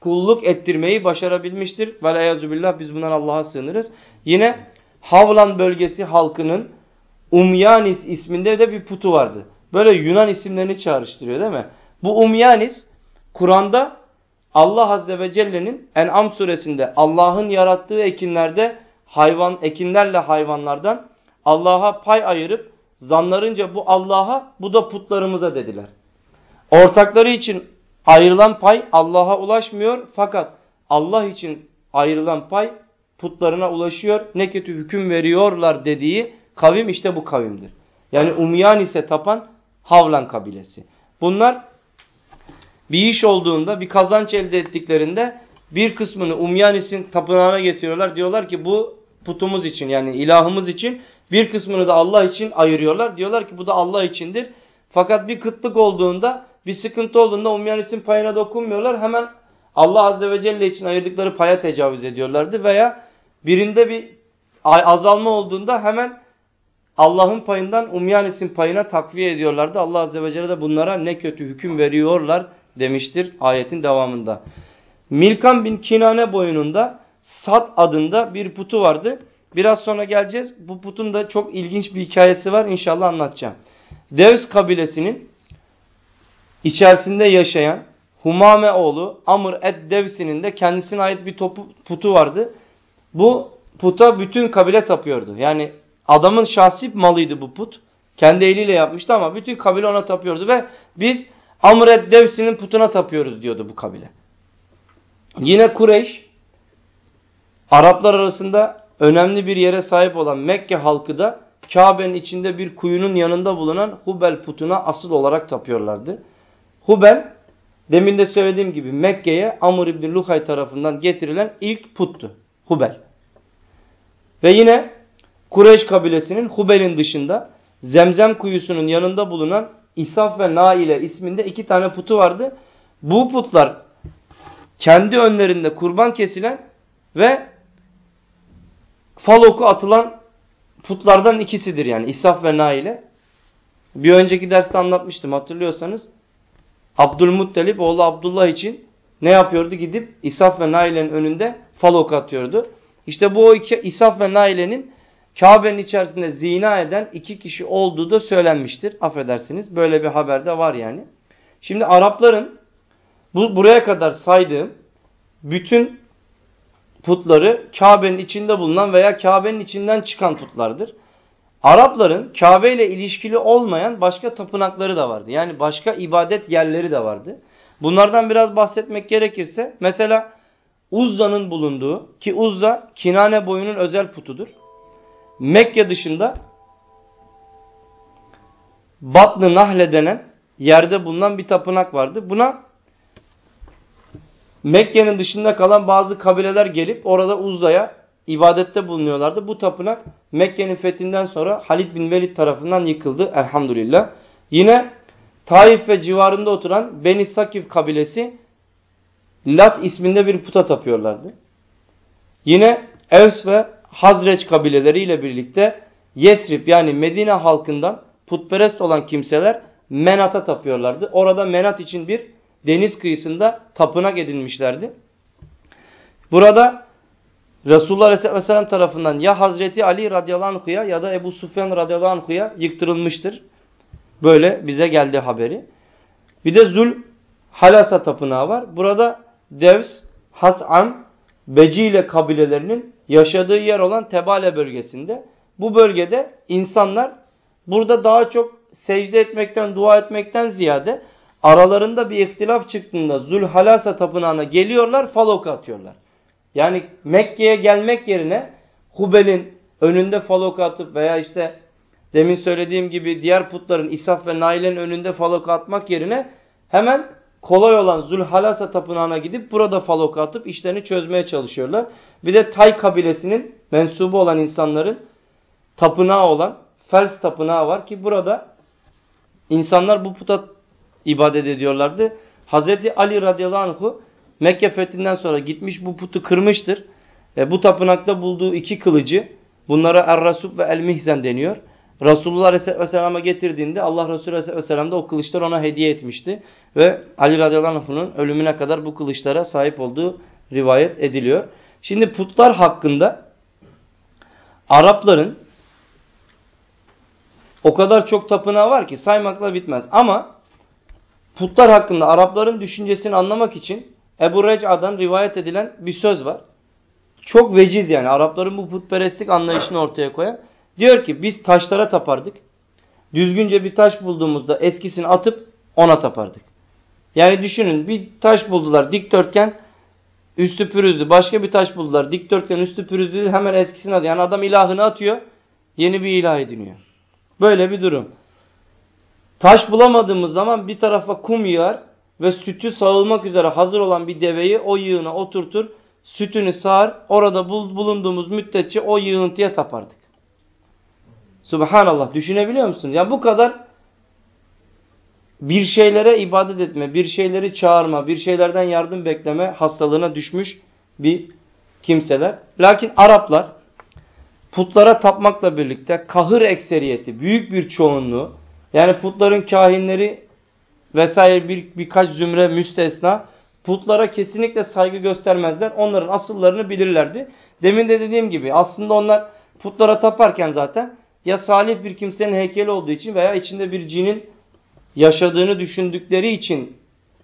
kulluk ettirmeyi başarabilmiştir. Velayazubillah biz bundan Allah'a sığınırız. Yine Havlan bölgesi halkının Umyanis isminde de bir putu vardı. Böyle Yunan isimlerini çağrıştırıyor değil mi? Bu Umyanis Kur'an'da Allah Azze ve Celle'nin En'am suresinde Allah'ın yarattığı ekinlerde hayvan ekinlerle hayvanlardan Allah'a pay ayırıp zanlarınca bu Allah'a bu da putlarımıza dediler. Ortakları için ayrılan pay Allah'a ulaşmıyor fakat Allah için ayrılan pay putlarına ulaşıyor. Ne kötü hüküm veriyorlar dediği kavim işte bu kavimdir. Yani Umyan ise tapan Havlan kabilesi. Bunlar bir iş olduğunda bir kazanç elde ettiklerinde bir kısmını Umyanis'in tapınağına getiriyorlar. Diyorlar ki bu putumuz için yani ilahımız için bir kısmını da Allah için ayırıyorlar. Diyorlar ki bu da Allah içindir. Fakat bir kıtlık olduğunda bir sıkıntı olduğunda Umyanis'in payına dokunmuyorlar. Hemen Allah Azze ve Celle için ayırdıkları paya tecavüz ediyorlardı. Veya birinde bir azalma olduğunda hemen Allah'ın payından Umyanis'in payına takviye ediyorlardı. Allah Azze ve Celle de bunlara ne kötü hüküm veriyorlar demiştir ayetin devamında. Milkan bin Kinane boyununda Sad adında bir putu vardı. Biraz sonra geleceğiz. Bu putun da çok ilginç bir hikayesi var. İnşallah anlatacağım. Devs kabilesinin içerisinde yaşayan Humame oğlu Amr et Devsi'nin de kendisine ait bir topu, putu vardı. Bu puta bütün kabile tapıyordu. Yani adamın şahsi malıydı bu put. Kendi eliyle yapmıştı ama bütün kabile ona tapıyordu ve biz Amr et Devsi'nin putuna tapıyoruz diyordu bu kabile. Yine Kureyş Araplar arasında önemli bir yere sahip olan Mekke halkı da Kabe'nin içinde bir kuyunun yanında bulunan Hubel putuna asıl olarak tapıyorlardı. Hubel demin de söylediğim gibi Mekke'ye Amr İbni Luhay tarafından getirilen ilk puttu. Hubel. Ve yine Kureyş kabilesinin Hubel'in dışında Zemzem kuyusunun yanında bulunan İsaf ve Naile isminde iki tane putu vardı. Bu putlar kendi önlerinde kurban kesilen ve faloku atılan putlardan ikisidir yani İsaf ve Naile. Bir önceki derste anlatmıştım hatırlıyorsanız. Abdülmuttalip oğlu Abdullah için ne yapıyordu? Gidip İsaf ve Naile'nin önünde falok atıyordu. İşte bu iki İsaf ve Naile'nin Kabe'nin içerisinde zina eden iki kişi olduğu da söylenmiştir. Affedersiniz. Böyle bir haber de var yani. Şimdi Arapların bu buraya kadar saydığım bütün putları Kabe'nin içinde bulunan veya Kabe'nin içinden çıkan putlardır. Arapların Kabe ile ilişkili olmayan başka tapınakları da vardı. Yani başka ibadet yerleri de vardı. Bunlardan biraz bahsetmek gerekirse mesela Uzza'nın bulunduğu ki Uzza Kinane boyunun özel putudur. Mekke dışında Batlı Nahle denen yerde bulunan bir tapınak vardı. Buna Mekke'nin dışında kalan bazı kabileler gelip orada Uzza'ya ibadette bulunuyorlardı. Bu tapınak Mekke'nin fethinden sonra Halid bin Velid tarafından yıkıldı elhamdülillah. Yine Taif ve civarında oturan Beni Sakif kabilesi Lat isminde bir puta tapıyorlardı. Yine Evs ve Hazreç kabileleriyle birlikte Yesrib yani Medine halkından putperest olan kimseler Menat'a tapıyorlardı. Orada Menat için bir deniz kıyısında tapınak edinmişlerdi. Burada Resulullah Aleyhisselam tarafından ya Hazreti Ali radıyallahu anh'a ya da Ebu Sufyan radıyallahu anh'a yıktırılmıştır. Böyle bize geldi haberi. Bir de Zul Halasa tapınağı var. Burada Devs, Has'an, Becile kabilelerinin yaşadığı yer olan Tebale bölgesinde. Bu bölgede insanlar burada daha çok secde etmekten, dua etmekten ziyade aralarında bir ihtilaf çıktığında Zulhalasa tapınağına geliyorlar, falok atıyorlar. Yani Mekke'ye gelmek yerine Hubel'in önünde falok atıp veya işte demin söylediğim gibi diğer putların İsaf ve Nail'in önünde falok atmak yerine hemen kolay olan Zulhalasa tapınağına gidip burada falok atıp işlerini çözmeye çalışıyorlar. Bir de Tay kabilesinin mensubu olan insanların tapınağı olan Fels tapınağı var ki burada insanlar bu puta ibadet ediyorlardı. Hazreti Ali radıyallahu anh'u Mekke fethinden sonra gitmiş bu putu kırmıştır. E, bu tapınakta bulduğu iki kılıcı bunlara Er-Rasub ve El-Mihzen deniyor. Resulullah Aleyhisselam'a getirdiğinde Allah Resulü Aleyhisselam da o kılıçları ona hediye etmişti. Ve Ali radıyallahu anh'ın ölümüne kadar bu kılıçlara sahip olduğu rivayet ediliyor. Şimdi putlar hakkında Arapların o kadar çok tapınağı var ki saymakla bitmez. Ama putlar hakkında Arapların düşüncesini anlamak için Ebu Rec'a'dan rivayet edilen bir söz var. Çok veciz yani Arapların bu putperestlik anlayışını ortaya koyan. Diyor ki biz taşlara tapardık. Düzgünce bir taş bulduğumuzda eskisini atıp ona tapardık. Yani düşünün bir taş buldular dikdörtgen üstü pürüzlü. Başka bir taş buldular dikdörtgen üstü pürüzlü hemen eskisini atıyor. Yani adam ilahını atıyor yeni bir ilah ediniyor. Böyle bir durum. Taş bulamadığımız zaman bir tarafa kum yığar ve sütü sağılmak üzere hazır olan bir deveyi o yığına oturtur. Sütünü sağar. Orada bulunduğumuz müddetçe o yığıntıya tapardık. Subhanallah düşünebiliyor musunuz? Yani bu kadar bir şeylere ibadet etme, bir şeyleri çağırma, bir şeylerden yardım bekleme hastalığına düşmüş bir kimseler. Lakin Araplar putlara tapmakla birlikte kahır ekseriyeti, büyük bir çoğunluğu yani putların kahinleri vesaire bir, birkaç zümre müstesna putlara kesinlikle saygı göstermezler. Onların asıllarını bilirlerdi. Demin de dediğim gibi aslında onlar putlara taparken zaten ya salih bir kimsenin heykeli olduğu için veya içinde bir cinin yaşadığını düşündükleri için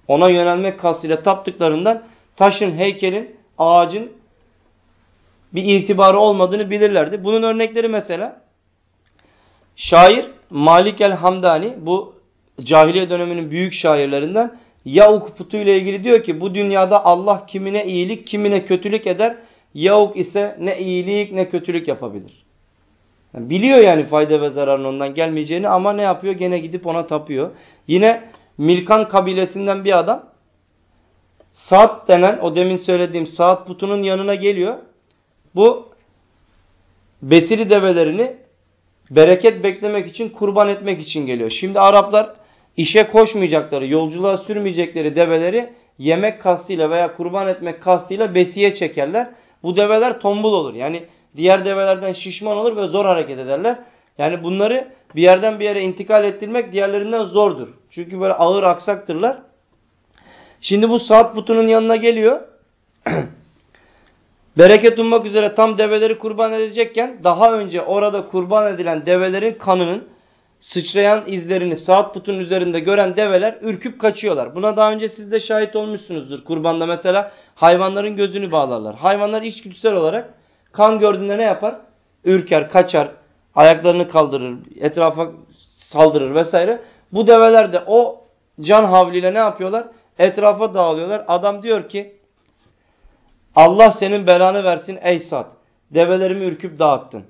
ona yönelmek kastıyla taptıklarından taşın, heykelin, ağacın bir itibarı olmadığını bilirlerdi. Bunun örnekleri mesela şair Malik el Hamdani bu cahiliye döneminin büyük şairlerinden Yavuk putu ile ilgili diyor ki bu dünyada Allah kimine iyilik kimine kötülük eder. Yavuk ise ne iyilik ne kötülük yapabilir. Yani biliyor yani fayda ve zararın ondan gelmeyeceğini ama ne yapıyor? Gene gidip ona tapıyor. Yine Milkan kabilesinden bir adam Saat denen o demin söylediğim saat putunun yanına geliyor. Bu besili develerini bereket beklemek için kurban etmek için geliyor. Şimdi Araplar işe koşmayacakları, yolculuğa sürmeyecekleri develeri yemek kastıyla veya kurban etmek kastıyla besiye çekerler. Bu develer tombul olur. Yani diğer develerden şişman olur ve zor hareket ederler. Yani bunları bir yerden bir yere intikal ettirmek diğerlerinden zordur. Çünkü böyle ağır aksaktırlar. Şimdi bu saat putunun yanına geliyor. Bereket ummak üzere tam develeri kurban edecekken daha önce orada kurban edilen develerin kanının sıçrayan izlerini saat putun üzerinde gören develer ürküp kaçıyorlar. Buna daha önce siz de şahit olmuşsunuzdur. Kurbanda mesela hayvanların gözünü bağlarlar. Hayvanlar içgüdüsel olarak kan gördüğünde ne yapar? Ürker, kaçar. Ayaklarını kaldırır, etrafa saldırır vesaire. Bu develer de o can havliyle ne yapıyorlar? Etrafa dağılıyorlar. Adam diyor ki Allah senin belanı versin ey Sad. Develerimi ürküp dağıttın.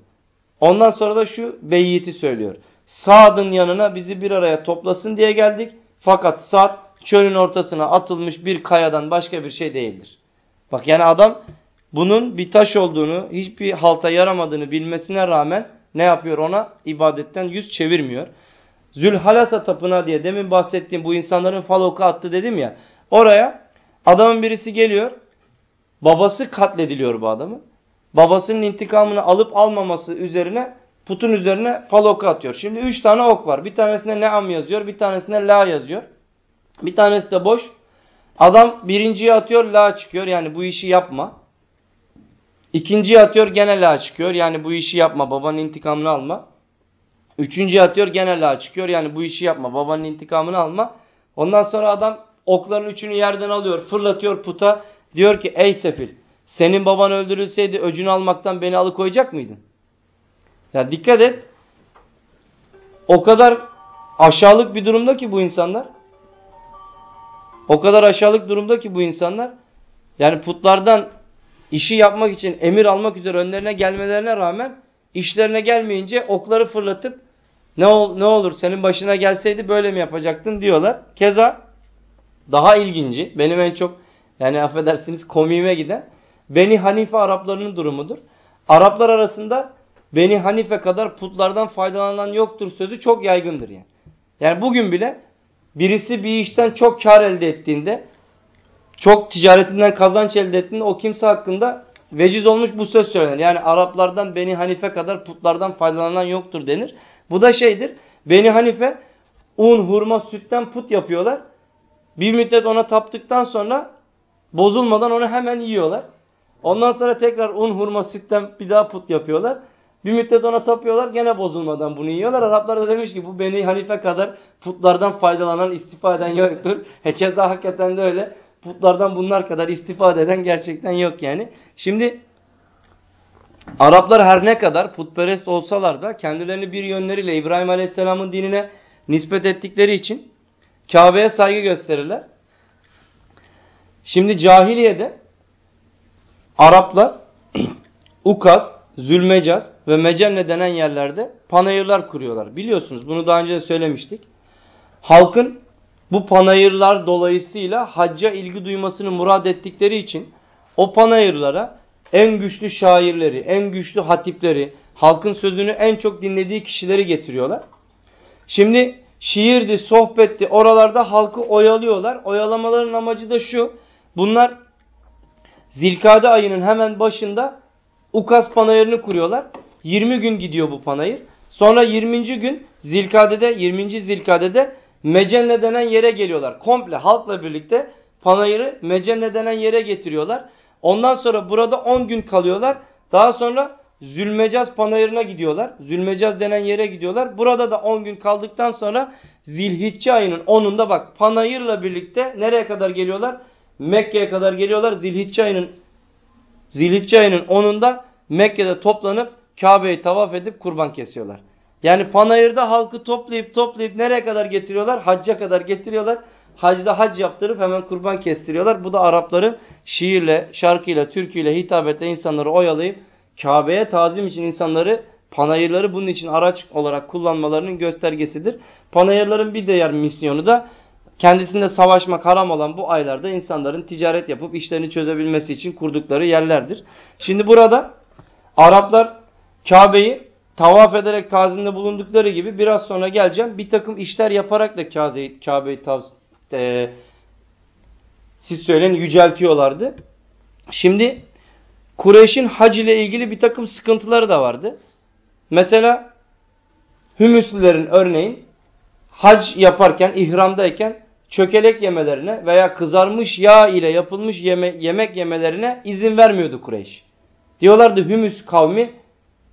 Ondan sonra da şu beyiti söylüyor. Sad'ın yanına bizi bir araya toplasın diye geldik. Fakat Sad çölün ortasına atılmış bir kayadan başka bir şey değildir. Bak yani adam bunun bir taş olduğunu, hiçbir halta yaramadığını bilmesine rağmen ne yapıyor ona? İbadetten yüz çevirmiyor. Zülhalasa tapınağı diye demin bahsettiğim bu insanların faloka attı dedim ya. Oraya adamın birisi geliyor. Babası katlediliyor bu adamın. Babasının intikamını alıp almaması üzerine putun üzerine faloka atıyor. Şimdi üç tane ok var. Bir tanesine neam yazıyor. Bir tanesine la yazıyor. Bir tanesi de boş. Adam birinciyi atıyor la çıkıyor. Yani bu işi yapma. İkinciyi atıyor gene la çıkıyor. Yani bu işi yapma. Babanın intikamını alma. Üçüncü atıyor gene la çıkıyor. Yani bu işi yapma. Babanın intikamını alma. Ondan sonra adam okların üçünü yerden alıyor. Fırlatıyor puta. Diyor ki ey sefil. Senin baban öldürülseydi öcünü almaktan beni alıkoyacak mıydın? Ya dikkat et. O kadar aşağılık bir durumda ki bu insanlar. O kadar aşağılık durumda ki bu insanlar. Yani putlardan işi yapmak için emir almak üzere önlerine gelmelerine rağmen işlerine gelmeyince okları fırlatıp ne, ol, ne olur senin başına gelseydi böyle mi yapacaktın diyorlar. Keza daha ilginci benim en çok yani affedersiniz komiğime giden Beni Hanife Araplarının durumudur. Araplar arasında Beni Hanife kadar putlardan faydalanan yoktur sözü çok yaygındır yani. Yani bugün bile birisi bir işten çok kar elde ettiğinde, çok ticaretinden kazanç elde ettiğinde o kimse hakkında veciz olmuş bu söz söylenir. Yani Araplardan Beni Hanife kadar putlardan faydalanan yoktur denir. Bu da şeydir. Beni Hanife un, hurma, sütten put yapıyorlar. Bir müddet ona taptıktan sonra bozulmadan onu hemen yiyorlar. Ondan sonra tekrar un, hurma, sütten bir daha put yapıyorlar. Bir müddet ona tapıyorlar gene bozulmadan bunu yiyorlar. Araplar da demiş ki bu Beni Hanife kadar putlardan faydalanan, istifade eden yoktur. Hekeza hakikaten de öyle. Putlardan bunlar kadar istifade eden gerçekten yok yani. Şimdi Araplar her ne kadar putperest olsalar da kendilerini bir yönleriyle İbrahim Aleyhisselam'ın dinine nispet ettikleri için Kabe'ye saygı gösterirler. Şimdi cahiliyede Araplar Ukaz, Zülmecaz ve Mecenne denen yerlerde panayırlar kuruyorlar. Biliyorsunuz bunu daha önce de söylemiştik. Halkın bu panayırlar dolayısıyla hacca ilgi duymasını murad ettikleri için o panayırlara en güçlü şairleri, en güçlü hatipleri, halkın sözünü en çok dinlediği kişileri getiriyorlar. Şimdi şiirdi, sohbetti oralarda halkı oyalıyorlar. Oyalamaların amacı da şu. Bunlar Zilkade ayının hemen başında Ukas panayırını kuruyorlar. 20 gün gidiyor bu panayır. Sonra 20. gün Zilkade'de 20. Zilkade'de Mecenne denen yere geliyorlar. Komple halkla birlikte panayırı Mecenne denen yere getiriyorlar. Ondan sonra burada 10 gün kalıyorlar. Daha sonra Zülmecaz panayırına gidiyorlar. Zülmecaz denen yere gidiyorlar. Burada da 10 gün kaldıktan sonra Zilhicce ayının 10'unda bak panayırla birlikte nereye kadar geliyorlar? Mekke'ye kadar geliyorlar. Zilhicce ayının Zilhicce ayının 10'unda Mekke'de toplanıp Kabe'yi tavaf edip kurban kesiyorlar. Yani panayırda halkı toplayıp toplayıp nereye kadar getiriyorlar? Hacca kadar getiriyorlar. Hacda hac yaptırıp hemen kurban kestiriyorlar. Bu da Arapların şiirle, şarkıyla, türküyle, hitabetle insanları oyalayıp Kabe'ye tazim için insanları panayırları bunun için araç olarak kullanmalarının göstergesidir. Panayırların bir diğer misyonu da kendisinde savaşmak haram olan bu aylarda insanların ticaret yapıp işlerini çözebilmesi için kurdukları yerlerdir. Şimdi burada Araplar Kabe'yi tavaf ederek tazimde bulundukları gibi biraz sonra geleceğim bir takım işler yaparak da Kabe'yi Kabe e, siz söyleyin yüceltiyorlardı. Şimdi Kureyş'in hac ile ilgili bir takım sıkıntıları da vardı. Mesela Hümüslülerin örneğin hac yaparken, ihramdayken çökelek yemelerine veya kızarmış yağ ile yapılmış yeme yemek yemelerine izin vermiyordu Kureyş. Diyorlardı Hümüs kavmi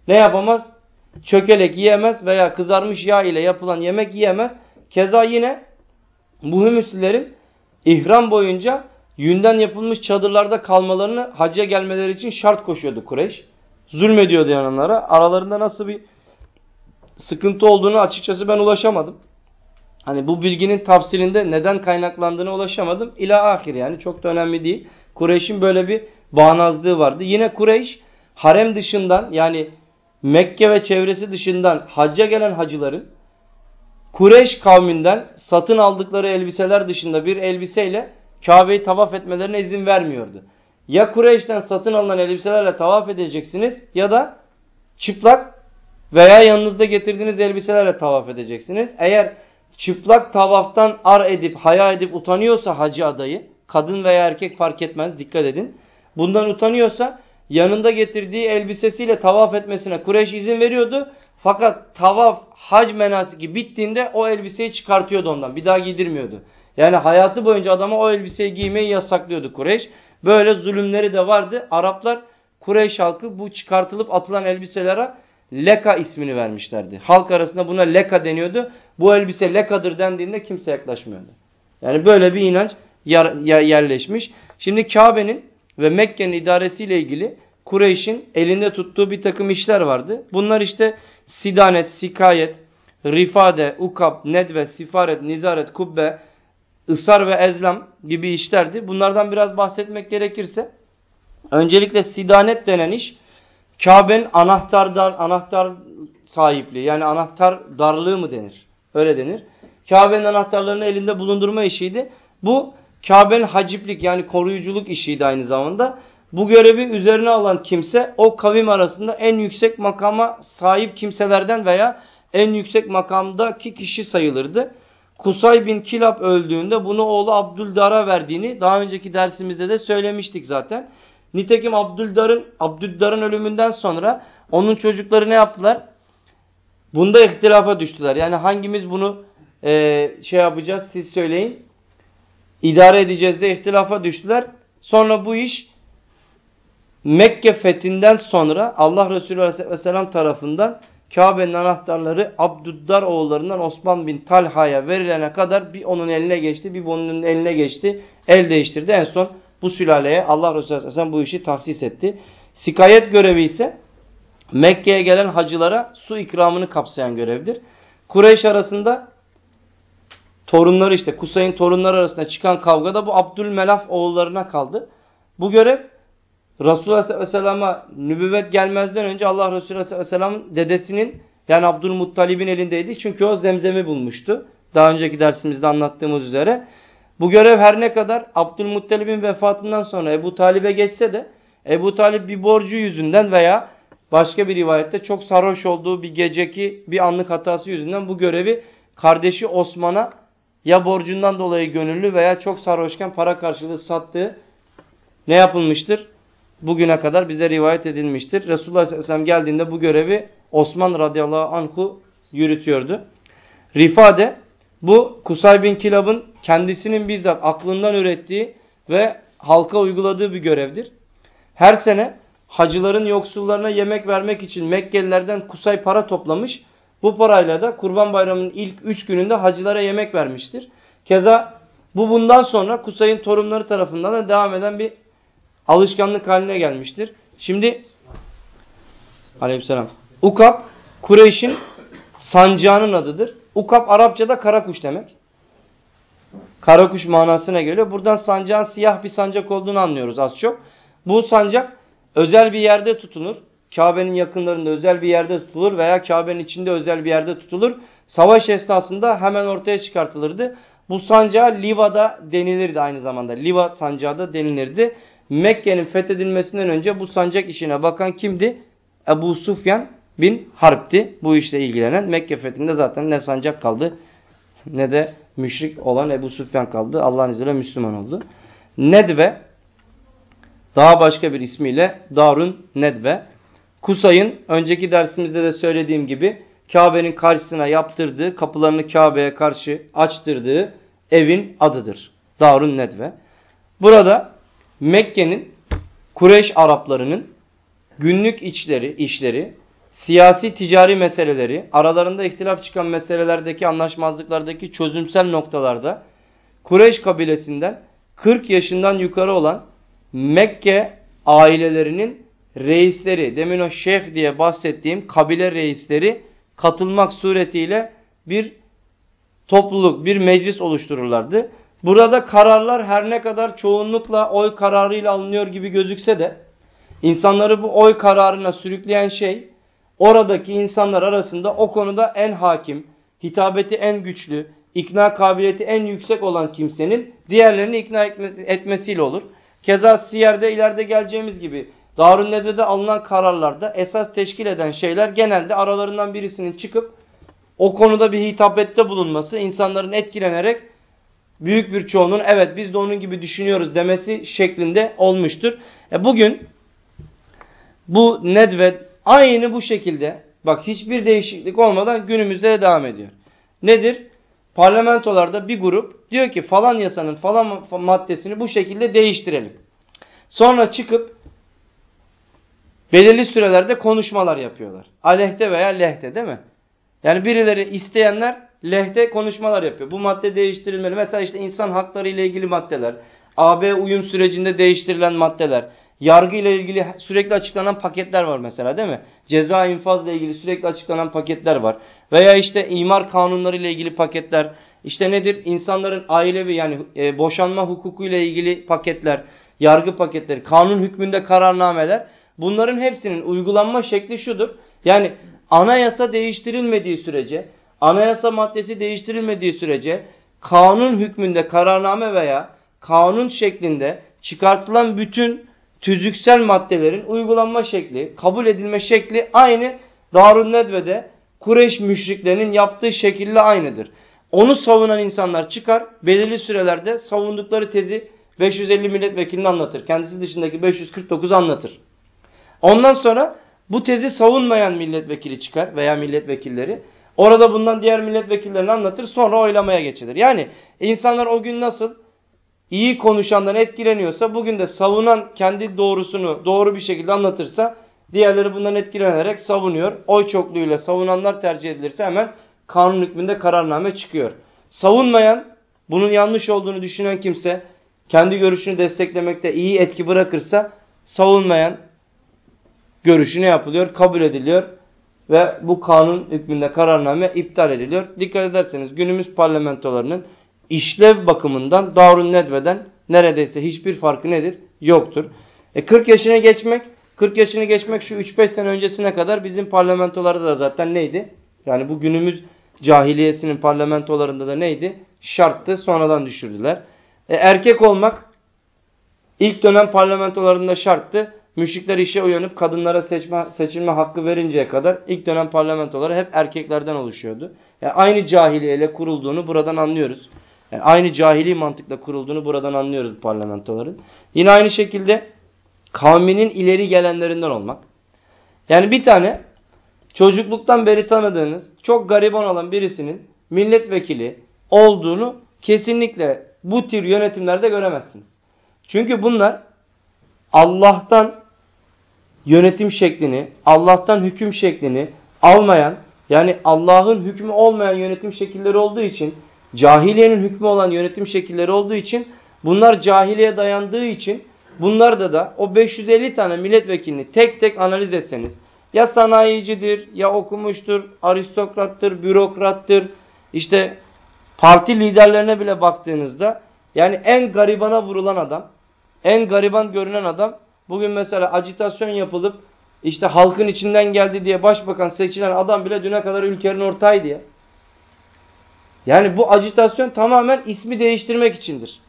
ne yapamaz? Çökelek yiyemez veya kızarmış yağ ile yapılan yemek yiyemez. Keza yine bu Hümüslilerin ihram boyunca yünden yapılmış çadırlarda kalmalarını hacca gelmeleri için şart koşuyordu Kureyş. Zulmediyordu yanlara. Aralarında nasıl bir sıkıntı olduğunu açıkçası ben ulaşamadım. Hani bu bilginin tafsirinde neden kaynaklandığına ulaşamadım. İla ahir yani çok da önemli değil. Kureyş'in böyle bir bağnazlığı vardı. Yine Kureyş harem dışından yani Mekke ve çevresi dışından hacca gelen hacıların Kureyş kavminden satın aldıkları elbiseler dışında bir elbiseyle Kabe'yi tavaf etmelerine izin vermiyordu. Ya Kureyş'ten satın alınan elbiselerle tavaf edeceksiniz ya da çıplak veya yanınızda getirdiğiniz elbiselerle tavaf edeceksiniz. Eğer çıplak tavaftan ar edip haya edip utanıyorsa hacı adayı kadın veya erkek fark etmez dikkat edin. Bundan utanıyorsa yanında getirdiği elbisesiyle tavaf etmesine Kureyş izin veriyordu. Fakat tavaf hac menasiki bittiğinde o elbiseyi çıkartıyordu ondan. Bir daha giydirmiyordu. Yani hayatı boyunca adama o elbiseyi giymeyi yasaklıyordu Kureyş. Böyle zulümleri de vardı. Araplar Kureyş halkı bu çıkartılıp atılan elbiselere leka ismini vermişlerdi. Halk arasında buna leka deniyordu. Bu elbise lekadır dendiğinde kimse yaklaşmıyordu. Yani böyle bir inanç yerleşmiş. Şimdi Kabe'nin ve Mekke'nin idaresiyle ilgili Kureyş'in elinde tuttuğu bir takım işler vardı. Bunlar işte sidanet, sikayet, rifade, ukab, nedve, sifaret, nizaret, kubbe, ısar ve ezlam gibi işlerdi. Bunlardan biraz bahsetmek gerekirse öncelikle sidanet denen iş Kabe'nin anahtar dar, anahtar sahipliği yani anahtar darlığı mı denir? Öyle denir. Kabe'nin anahtarlarını elinde bulundurma işiydi. Bu Kabe'nin haciplik yani koruyuculuk işiydi aynı zamanda. Bu görevi üzerine alan kimse o kavim arasında en yüksek makama sahip kimselerden veya en yüksek makamdaki kişi sayılırdı. Kusay bin Kilab öldüğünde bunu oğlu Abdüldar'a verdiğini daha önceki dersimizde de söylemiştik zaten. Nitekim Abdüldar'ın Abdüldar'ın ölümünden sonra onun çocukları ne yaptılar? Bunda ihtilafa düştüler. Yani hangimiz bunu e, şey yapacağız siz söyleyin. İdare edeceğiz de ihtilafa düştüler. Sonra bu iş Mekke fethinden sonra Allah Resulü Aleyhisselam tarafından Kabe'nin anahtarları Abdüddar oğullarından Osman bin Talha'ya verilene kadar bir onun eline geçti, bir bunun eline geçti. El değiştirdi. En son bu sülaleye Allah Resulü Aleyhisselam bu işi tahsis etti. Sikayet görevi ise Mekke'ye gelen hacılara su ikramını kapsayan görevdir. Kureyş arasında torunları işte Kusay'ın torunları arasında çıkan kavgada bu Abdülmelaf oğullarına kaldı. Bu görev Resulullah Aleyhisselam'a nübüvvet gelmezden önce Allah Resulü Aleyhisselam'ın dedesinin yani Abdülmuttalib'in elindeydi. Çünkü o zemzemi bulmuştu. Daha önceki dersimizde anlattığımız üzere. Bu görev her ne kadar Abdülmuttalib'in vefatından sonra Ebu Talib'e geçse de Ebu Talib bir borcu yüzünden veya başka bir rivayette çok sarhoş olduğu bir geceki bir anlık hatası yüzünden bu görevi kardeşi Osman'a ya borcundan dolayı gönüllü veya çok sarhoşken para karşılığı sattığı ne yapılmıştır? bugüne kadar bize rivayet edilmiştir. Resulullah Aleyhisselam geldiğinde bu görevi Osman radıyallahu anhu yürütüyordu. Rifade bu Kusay bin Kilab'ın kendisinin bizzat aklından ürettiği ve halka uyguladığı bir görevdir. Her sene hacıların yoksullarına yemek vermek için Mekkelilerden Kusay para toplamış. Bu parayla da Kurban Bayramı'nın ilk üç gününde hacılara yemek vermiştir. Keza bu bundan sonra Kusay'ın torunları tarafından da devam eden bir alışkanlık haline gelmiştir. Şimdi aleyhisselam. Ukab Kureyş'in sancağının adıdır. Ukab Arapçada kara kuş demek. Kara kuş manasına geliyor. Buradan sancağın siyah bir sancak olduğunu anlıyoruz az çok. Bu sancak özel bir yerde tutunur. Kabe'nin yakınlarında özel bir yerde tutulur veya Kabe'nin içinde özel bir yerde tutulur. Savaş esnasında hemen ortaya çıkartılırdı. Bu sancağa Liva'da denilirdi aynı zamanda. Liva sancağı da denilirdi. Mekke'nin fethedilmesinden önce bu sancak işine bakan kimdi? Ebu Sufyan bin Harp'ti. Bu işle ilgilenen Mekke fethinde zaten ne sancak kaldı ne de müşrik olan Ebu Sufyan kaldı. Allah'ın izniyle Müslüman oldu. Nedve daha başka bir ismiyle Darun Nedve. Kusay'ın önceki dersimizde de söylediğim gibi Kabe'nin karşısına yaptırdığı, kapılarını Kabe'ye karşı açtırdığı evin adıdır. Darun Nedve. Burada Mekke'nin Kureyş Araplarının günlük içleri, işleri, siyasi ticari meseleleri, aralarında ihtilaf çıkan meselelerdeki anlaşmazlıklardaki çözümsel noktalarda Kureyş kabilesinden 40 yaşından yukarı olan Mekke ailelerinin reisleri, demin o şeyh diye bahsettiğim kabile reisleri katılmak suretiyle bir topluluk, bir meclis oluştururlardı. Burada kararlar her ne kadar çoğunlukla oy kararıyla alınıyor gibi gözükse de insanları bu oy kararına sürükleyen şey oradaki insanlar arasında o konuda en hakim, hitabeti en güçlü, ikna kabiliyeti en yüksek olan kimsenin diğerlerini ikna etmesiyle olur. Keza Siyer'de ileride geleceğimiz gibi Darun Nedve'de alınan kararlarda esas teşkil eden şeyler genelde aralarından birisinin çıkıp o konuda bir hitabette bulunması, insanların etkilenerek büyük bir çoğunun evet biz de onun gibi düşünüyoruz demesi şeklinde olmuştur. E bugün bu Nedved aynı bu şekilde bak hiçbir değişiklik olmadan günümüzde de devam ediyor. Nedir? Parlamentolarda bir grup diyor ki falan yasanın falan maddesini bu şekilde değiştirelim. Sonra çıkıp belirli sürelerde konuşmalar yapıyorlar. Aleyhte veya lehte değil mi? Yani birileri isteyenler lehte konuşmalar yapıyor. Bu madde değiştirilmeli. Mesela işte insan hakları ile ilgili maddeler, AB uyum sürecinde değiştirilen maddeler, yargı ile ilgili sürekli açıklanan paketler var mesela değil mi? Ceza infazla ilgili sürekli açıklanan paketler var. Veya işte imar kanunları ile ilgili paketler. İşte nedir? İnsanların ailevi yani e, boşanma hukuku ile ilgili paketler, yargı paketleri, kanun hükmünde kararnameler. Bunların hepsinin uygulanma şekli şudur. Yani anayasa değiştirilmediği sürece, anayasa maddesi değiştirilmediği sürece kanun hükmünde kararname veya kanun şeklinde çıkartılan bütün tüzüksel maddelerin uygulanma şekli, kabul edilme şekli aynı Darun Nedve'de Kureyş müşriklerinin yaptığı şekilde aynıdır. Onu savunan insanlar çıkar, belirli sürelerde savundukları tezi 550 milletvekilini anlatır. Kendisi dışındaki 549 anlatır. Ondan sonra bu tezi savunmayan milletvekili çıkar veya milletvekilleri. Orada bundan diğer milletvekillerini anlatır sonra oylamaya geçilir. Yani insanlar o gün nasıl iyi konuşandan etkileniyorsa bugün de savunan kendi doğrusunu doğru bir şekilde anlatırsa diğerleri bundan etkilenerek savunuyor. Oy çokluğuyla savunanlar tercih edilirse hemen kanun hükmünde kararname çıkıyor. Savunmayan bunun yanlış olduğunu düşünen kimse kendi görüşünü desteklemekte iyi etki bırakırsa savunmayan görüşü ne yapılıyor? Kabul ediliyor ve bu kanun hükmünde kararname iptal ediliyor. Dikkat ederseniz günümüz parlamentolarının işlev bakımından Darun Nedve'den neredeyse hiçbir farkı nedir? Yoktur. E 40 yaşına geçmek, 40 yaşını geçmek şu 3-5 sene öncesine kadar bizim parlamentolarda da zaten neydi? Yani bu günümüz cahiliyesinin parlamentolarında da neydi? Şarttı, sonradan düşürdüler. E erkek olmak ilk dönem parlamentolarında şarttı. Müşrikler işe uyanıp kadınlara seçme, seçilme hakkı verinceye kadar ilk dönem parlamentoları hep erkeklerden oluşuyordu. Yani aynı cahiliyeyle kurulduğunu buradan anlıyoruz. Yani aynı cahili mantıkla kurulduğunu buradan anlıyoruz parlamentoların. Yine aynı şekilde kavminin ileri gelenlerinden olmak. Yani bir tane çocukluktan beri tanıdığınız çok gariban olan birisinin milletvekili olduğunu kesinlikle bu tür yönetimlerde göremezsiniz. Çünkü bunlar Allah'tan yönetim şeklini, Allah'tan hüküm şeklini almayan yani Allah'ın hükmü olmayan yönetim şekilleri olduğu için cahiliyenin hükmü olan yönetim şekilleri olduğu için bunlar cahiliye dayandığı için bunlarda da o 550 tane milletvekilini tek tek analiz etseniz ya sanayicidir ya okumuştur, aristokrattır, bürokrattır, işte parti liderlerine bile baktığınızda yani en garibana vurulan adam, en gariban görünen adam bugün mesela acitasyon yapılıp işte halkın içinden geldi diye başbakan seçilen adam bile düne kadar ülkenin ortağıydı ya. Yani bu acitasyon tamamen ismi değiştirmek içindir.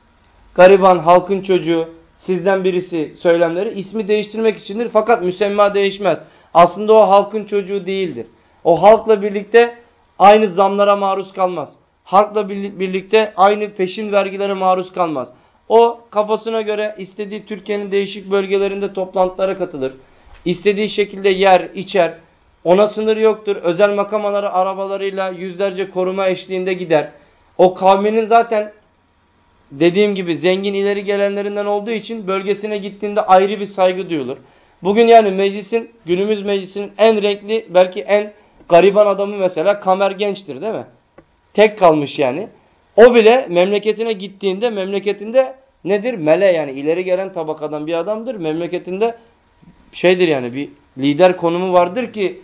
Gariban, halkın çocuğu, sizden birisi söylemleri ismi değiştirmek içindir. Fakat müsemma değişmez. Aslında o halkın çocuğu değildir. O halkla birlikte aynı zamlara maruz kalmaz. Halkla birlikte aynı peşin vergilere maruz kalmaz. O kafasına göre istediği Türkiye'nin değişik bölgelerinde toplantılara katılır. İstediği şekilde yer, içer. Ona sınır yoktur. Özel makamaları arabalarıyla yüzlerce koruma eşliğinde gider. O kavminin zaten dediğim gibi zengin ileri gelenlerinden olduğu için bölgesine gittiğinde ayrı bir saygı duyulur. Bugün yani meclisin, günümüz meclisinin en renkli, belki en gariban adamı mesela Kamer Genç'tir değil mi? Tek kalmış yani. O bile memleketine gittiğinde memleketinde nedir? Mele yani ileri gelen tabakadan bir adamdır. Memleketinde şeydir yani bir lider konumu vardır ki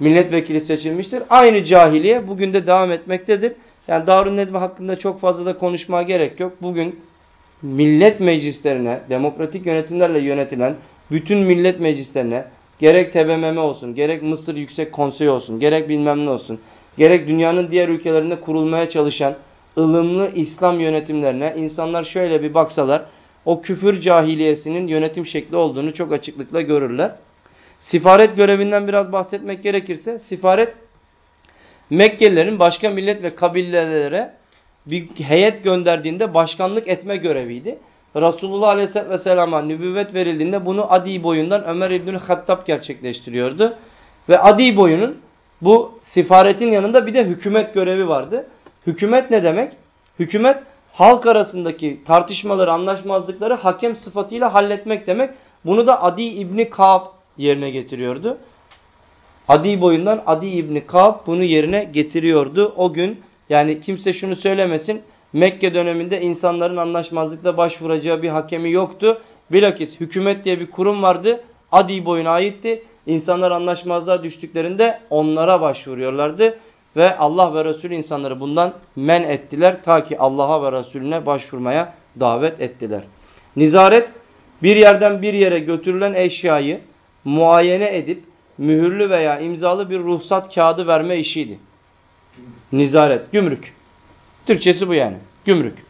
milletvekili seçilmiştir. Aynı cahiliye bugün de devam etmektedir. Yani Darun Nedve hakkında çok fazla da konuşmaya gerek yok. Bugün millet meclislerine, demokratik yönetimlerle yönetilen bütün millet meclislerine gerek TBMM olsun, gerek Mısır Yüksek Konseyi olsun, gerek bilmem ne olsun, gerek dünyanın diğer ülkelerinde kurulmaya çalışan ılımlı İslam yönetimlerine insanlar şöyle bir baksalar o küfür cahiliyesinin yönetim şekli olduğunu çok açıklıkla görürler. Sifaret görevinden biraz bahsetmek gerekirse sifaret Mekkelilerin başka millet ve kabilelere bir heyet gönderdiğinde başkanlık etme göreviydi. Resulullah Aleyhisselatü Vesselam'a nübüvvet verildiğinde bunu Adi boyundan Ömer İbni Hattab gerçekleştiriyordu. Ve Adi boyunun bu sifaretin yanında bir de hükümet görevi vardı. Hükümet ne demek? Hükümet halk arasındaki tartışmaları, anlaşmazlıkları hakem sıfatıyla halletmek demek. Bunu da Adi İbni Ka'b yerine getiriyordu. Adi boyundan Adi İbni Ka'b bunu yerine getiriyordu. O gün yani kimse şunu söylemesin. Mekke döneminde insanların anlaşmazlıkla başvuracağı bir hakemi yoktu. Bilakis hükümet diye bir kurum vardı. Adi boyuna aitti. İnsanlar anlaşmazlığa düştüklerinde onlara başvuruyorlardı. Ve Allah ve Resulü insanları bundan men ettiler. Ta ki Allah'a ve Resulüne başvurmaya davet ettiler. Nizaret bir yerden bir yere götürülen eşyayı muayene edip mühürlü veya imzalı bir ruhsat kağıdı verme işiydi. Nizaret, gümrük. Türkçesi bu yani. Gümrük.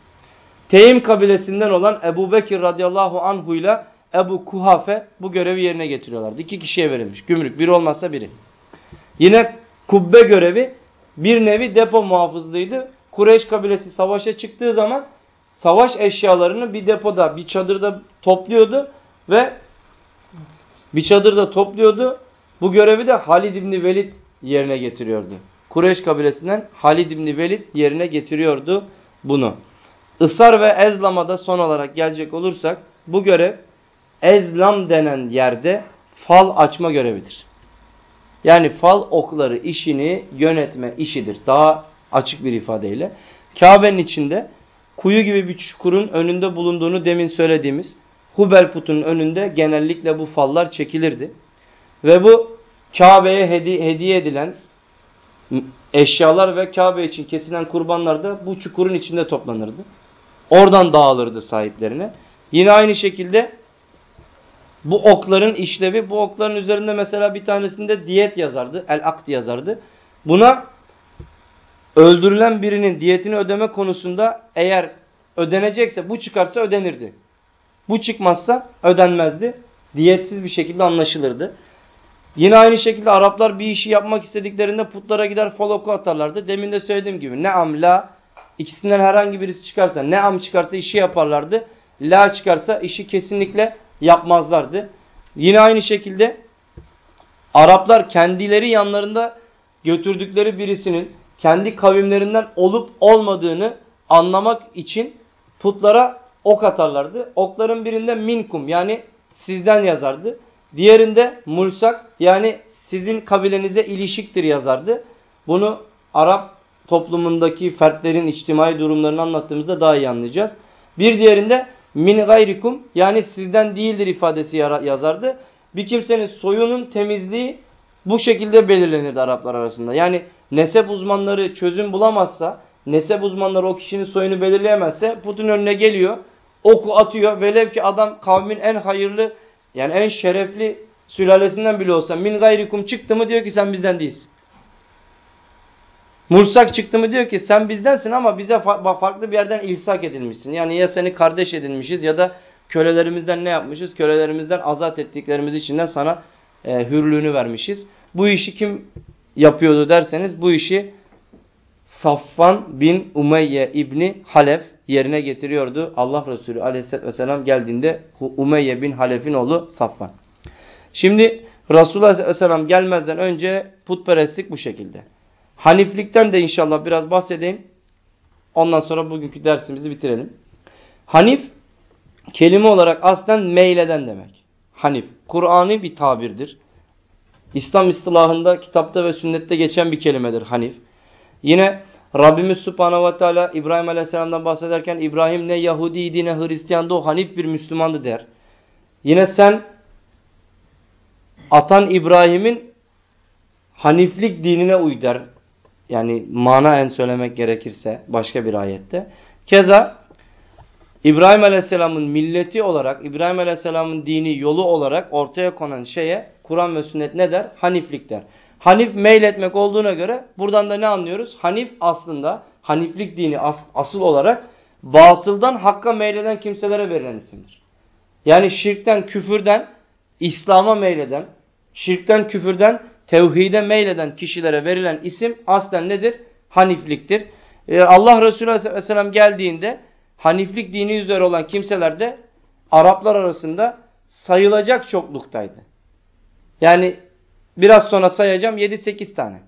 Teyim kabilesinden olan Ebu Bekir radıyallahu anhu ile Ebu Kuhafe bu görevi yerine getiriyorlardı. İki kişiye verilmiş. Gümrük. Biri olmazsa biri. Yine kubbe görevi bir nevi depo muhafızlığıydı. Kureyş kabilesi savaşa çıktığı zaman savaş eşyalarını bir depoda, bir çadırda topluyordu ve bir çadırda topluyordu. Bu görevi de Halid İbni Velid yerine getiriyordu. Kureyş kabilesinden Halid İbni Velid yerine getiriyordu bunu. Isar ve Ezlam'a son olarak gelecek olursak bu görev Ezlam denen yerde fal açma görevidir. Yani fal okları işini yönetme işidir. Daha açık bir ifadeyle. Kabe'nin içinde kuyu gibi bir çukurun önünde bulunduğunu demin söylediğimiz Hubel putunun önünde genellikle bu fallar çekilirdi. Ve bu Kabe'ye hedi hediye edilen eşyalar ve Kabe için kesilen kurbanlar da bu çukurun içinde toplanırdı. Oradan dağılırdı sahiplerine. Yine aynı şekilde bu okların işlevi, bu okların üzerinde mesela bir tanesinde diyet yazardı, el-akt yazardı. Buna öldürülen birinin diyetini ödeme konusunda eğer ödenecekse bu çıkarsa ödenirdi. Bu çıkmazsa ödenmezdi. Diyetsiz bir şekilde anlaşılırdı. Yine aynı şekilde Araplar bir işi yapmak istediklerinde putlara gider faloku atarlardı. Demin de söylediğim gibi ne am la ikisinden herhangi birisi çıkarsa ne am çıkarsa işi yaparlardı. La çıkarsa işi kesinlikle yapmazlardı. Yine aynı şekilde Araplar kendileri yanlarında götürdükleri birisinin kendi kavimlerinden olup olmadığını anlamak için putlara ok atarlardı. Okların birinde minkum yani sizden yazardı. Diğerinde mulsak yani sizin kabilenize ilişiktir yazardı. Bunu Arap toplumundaki fertlerin içtimai durumlarını anlattığımızda daha iyi anlayacağız. Bir diğerinde min gayrikum yani sizden değildir ifadesi yazardı. Bir kimsenin soyunun temizliği bu şekilde belirlenirdi Araplar arasında. Yani nesep uzmanları çözüm bulamazsa, nesep uzmanları o kişinin soyunu belirleyemezse putun önüne geliyor, oku atıyor. Velev ki adam kavmin en hayırlı yani en şerefli sülalesinden bile olsa min gayrikum çıktı mı diyor ki sen bizden değilsin. Mursak çıktı mı diyor ki sen bizdensin ama bize farklı bir yerden ilsak edilmişsin. Yani ya seni kardeş edilmişiz ya da kölelerimizden ne yapmışız? Kölelerimizden azat ettiklerimiz içinden sana e, hürlüğünü vermişiz. Bu işi kim yapıyordu derseniz bu işi Safvan bin Umeyye İbni Halef yerine getiriyordu. Allah Resulü aleyhisselatü vesselam geldiğinde Umeyye bin Halef'in oğlu Safvan. Şimdi Resulullah aleyhisselatü vesselam gelmezden önce putperestlik bu şekilde. Haniflikten de inşallah biraz bahsedeyim. Ondan sonra bugünkü dersimizi bitirelim. Hanif kelime olarak aslen meyleden demek. Hanif. Kur'an'ı bir tabirdir. İslam istilahında kitapta ve sünnette geçen bir kelimedir hanif. Yine Rabbimiz Subhanahu ve Teala İbrahim Aleyhisselam'dan bahsederken İbrahim ne Yahudiydi ne Hristiyandı o hanif bir Müslümandı der. Yine sen atan İbrahim'in Haniflik dinine uy der. Yani manaen söylemek gerekirse başka bir ayette. Keza İbrahim Aleyhisselam'ın milleti olarak, İbrahim Aleyhisselam'ın dini yolu olarak ortaya konan şeye Kur'an ve sünnet ne der? Haniflik der. Hanif meyletmek olduğuna göre buradan da ne anlıyoruz? Hanif aslında Haniflik dini as asıl olarak batıldan hakka meyleden kimselere verilen isimdir. Yani şirkten, küfürden, İslam'a meyleden, şirkten, küfürden, tevhide meyleden kişilere verilen isim aslen nedir? Hanifliktir. Ee, Allah Resulü Aleyhisselam geldiğinde Haniflik dini üzere olan kimseler de Araplar arasında sayılacak çokluktaydı. Yani biraz sonra sayacağım 7-8 tane.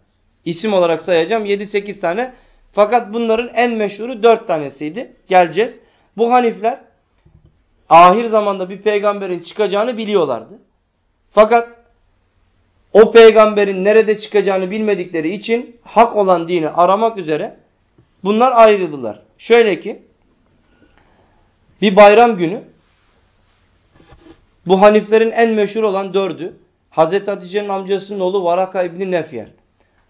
İsim olarak sayacağım 7-8 tane. Fakat bunların en meşhuru 4 tanesiydi. Geleceğiz. Bu Hanifler ahir zamanda bir peygamberin çıkacağını biliyorlardı. Fakat o peygamberin nerede çıkacağını bilmedikleri için hak olan dini aramak üzere bunlar ayrıldılar. Şöyle ki bir bayram günü bu Haniflerin en meşhur olan dördü Hazreti Hatice'nin amcasının oğlu Varaka İbni Nefyer.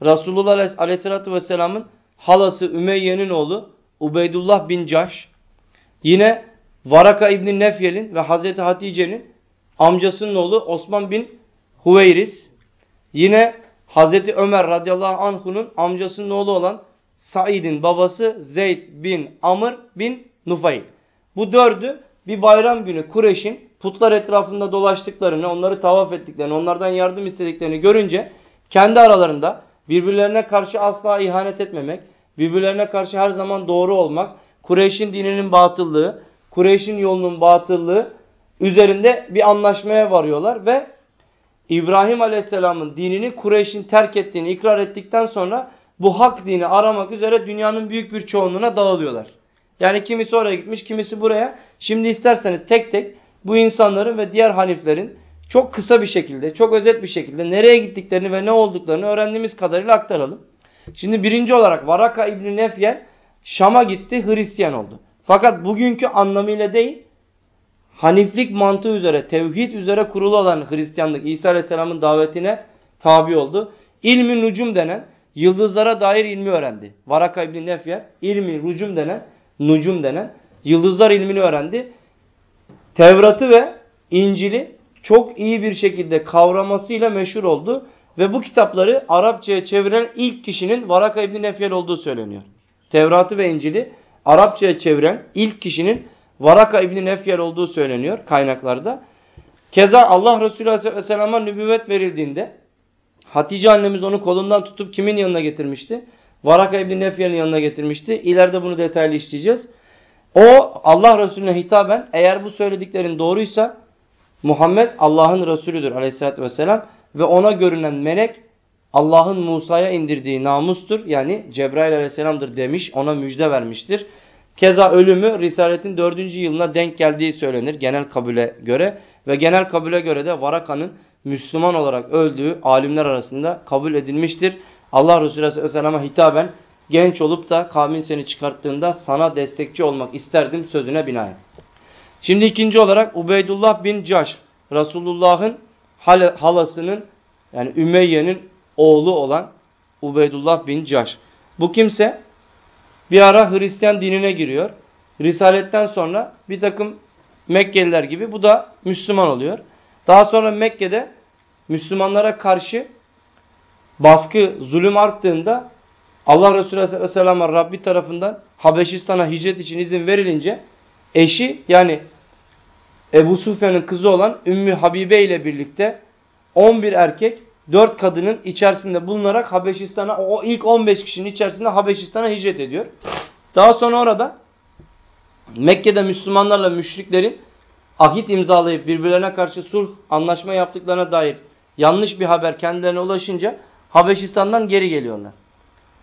Resulullah Aleyhisselatü Vesselam'ın halası Ümeyye'nin oğlu Ubeydullah bin Caş. Yine Varaka İbni Nefyel'in ve Hazreti Hatice'nin amcasının oğlu Osman bin Huveyris. Yine Hazreti Ömer radıyallahu anh'unun amcasının oğlu olan Said'in babası Zeyd bin Amr bin Nufayl. Bu dördü bir bayram günü Kureyş'in putlar etrafında dolaştıklarını, onları tavaf ettiklerini, onlardan yardım istediklerini görünce kendi aralarında birbirlerine karşı asla ihanet etmemek, birbirlerine karşı her zaman doğru olmak, Kureyş'in dininin batıllığı, Kureyş'in yolunun batıllığı üzerinde bir anlaşmaya varıyorlar ve İbrahim Aleyhisselam'ın dinini Kureyş'in terk ettiğini ikrar ettikten sonra bu hak dini aramak üzere dünyanın büyük bir çoğunluğuna dağılıyorlar. Yani kimisi oraya gitmiş, kimisi buraya. Şimdi isterseniz tek tek bu insanların ve diğer haniflerin çok kısa bir şekilde, çok özet bir şekilde nereye gittiklerini ve ne olduklarını öğrendiğimiz kadarıyla aktaralım. Şimdi birinci olarak Varaka İbni Nefyel Şam'a gitti, Hristiyan oldu. Fakat bugünkü anlamıyla değil, Haniflik mantığı üzere, tevhid üzere kurulu olan Hristiyanlık İsa Aleyhisselam'ın davetine tabi oldu. İlmi nucum denen, yıldızlara dair ilmi öğrendi. Varaka İbni Nefyer, ilmi nucum denen, nucum denen, yıldızlar ilmini öğrendi. Tevrat'ı ve İncil'i çok iyi bir şekilde kavramasıyla meşhur oldu. Ve bu kitapları Arapçaya çeviren ilk kişinin Varaka İbni Nefyel olduğu söyleniyor. Tevrat'ı ve İncil'i Arapçaya çeviren ilk kişinin Varaka İbni Nefyer olduğu söyleniyor kaynaklarda. Keza Allah Resulü Aleyhisselam'a nübüvvet verildiğinde Hatice annemiz onu kolundan tutup kimin yanına getirmişti? Varaka İbni Nefyer'in yanına getirmişti. İleride bunu detaylı işleyeceğiz. O Allah Resulüne hitaben eğer bu söylediklerin doğruysa Muhammed Allah'ın Resulüdür aleyhissalatü vesselam ve ona görünen melek Allah'ın Musa'ya indirdiği namustur. Yani Cebrail aleyhisselamdır demiş ona müjde vermiştir. Keza ölümü Risaletin dördüncü yılına denk geldiği söylenir genel kabule göre. Ve genel kabule göre de Varaka'nın Müslüman olarak öldüğü alimler arasında kabul edilmiştir. Allah Resulü Aleyhisselam'a hitaben genç olup da kavmin seni çıkarttığında sana destekçi olmak isterdim sözüne binaen. Şimdi ikinci olarak Ubeydullah bin Caş Resulullah'ın halasının yani Ümeyye'nin oğlu olan Ubeydullah bin Caş. Bu kimse bir ara Hristiyan dinine giriyor. Risaletten sonra bir takım Mekkeliler gibi bu da Müslüman oluyor. Daha sonra Mekke'de Müslümanlara karşı baskı, zulüm arttığında Allah Resulü Aleyhisselam'a Rabbi tarafından Habeşistan'a hicret için izin verilince eşi yani Ebu Sufyan'ın kızı olan Ümmü Habibe ile birlikte 11 erkek 4 kadının içerisinde bulunarak Habeşistan'a o ilk 15 kişinin içerisinde Habeşistan'a hicret ediyor. Daha sonra orada Mekke'de Müslümanlarla müşriklerin ahit imzalayıp birbirlerine karşı sulh anlaşma yaptıklarına dair yanlış bir haber kendilerine ulaşınca Habeşistan'dan geri geliyorlar.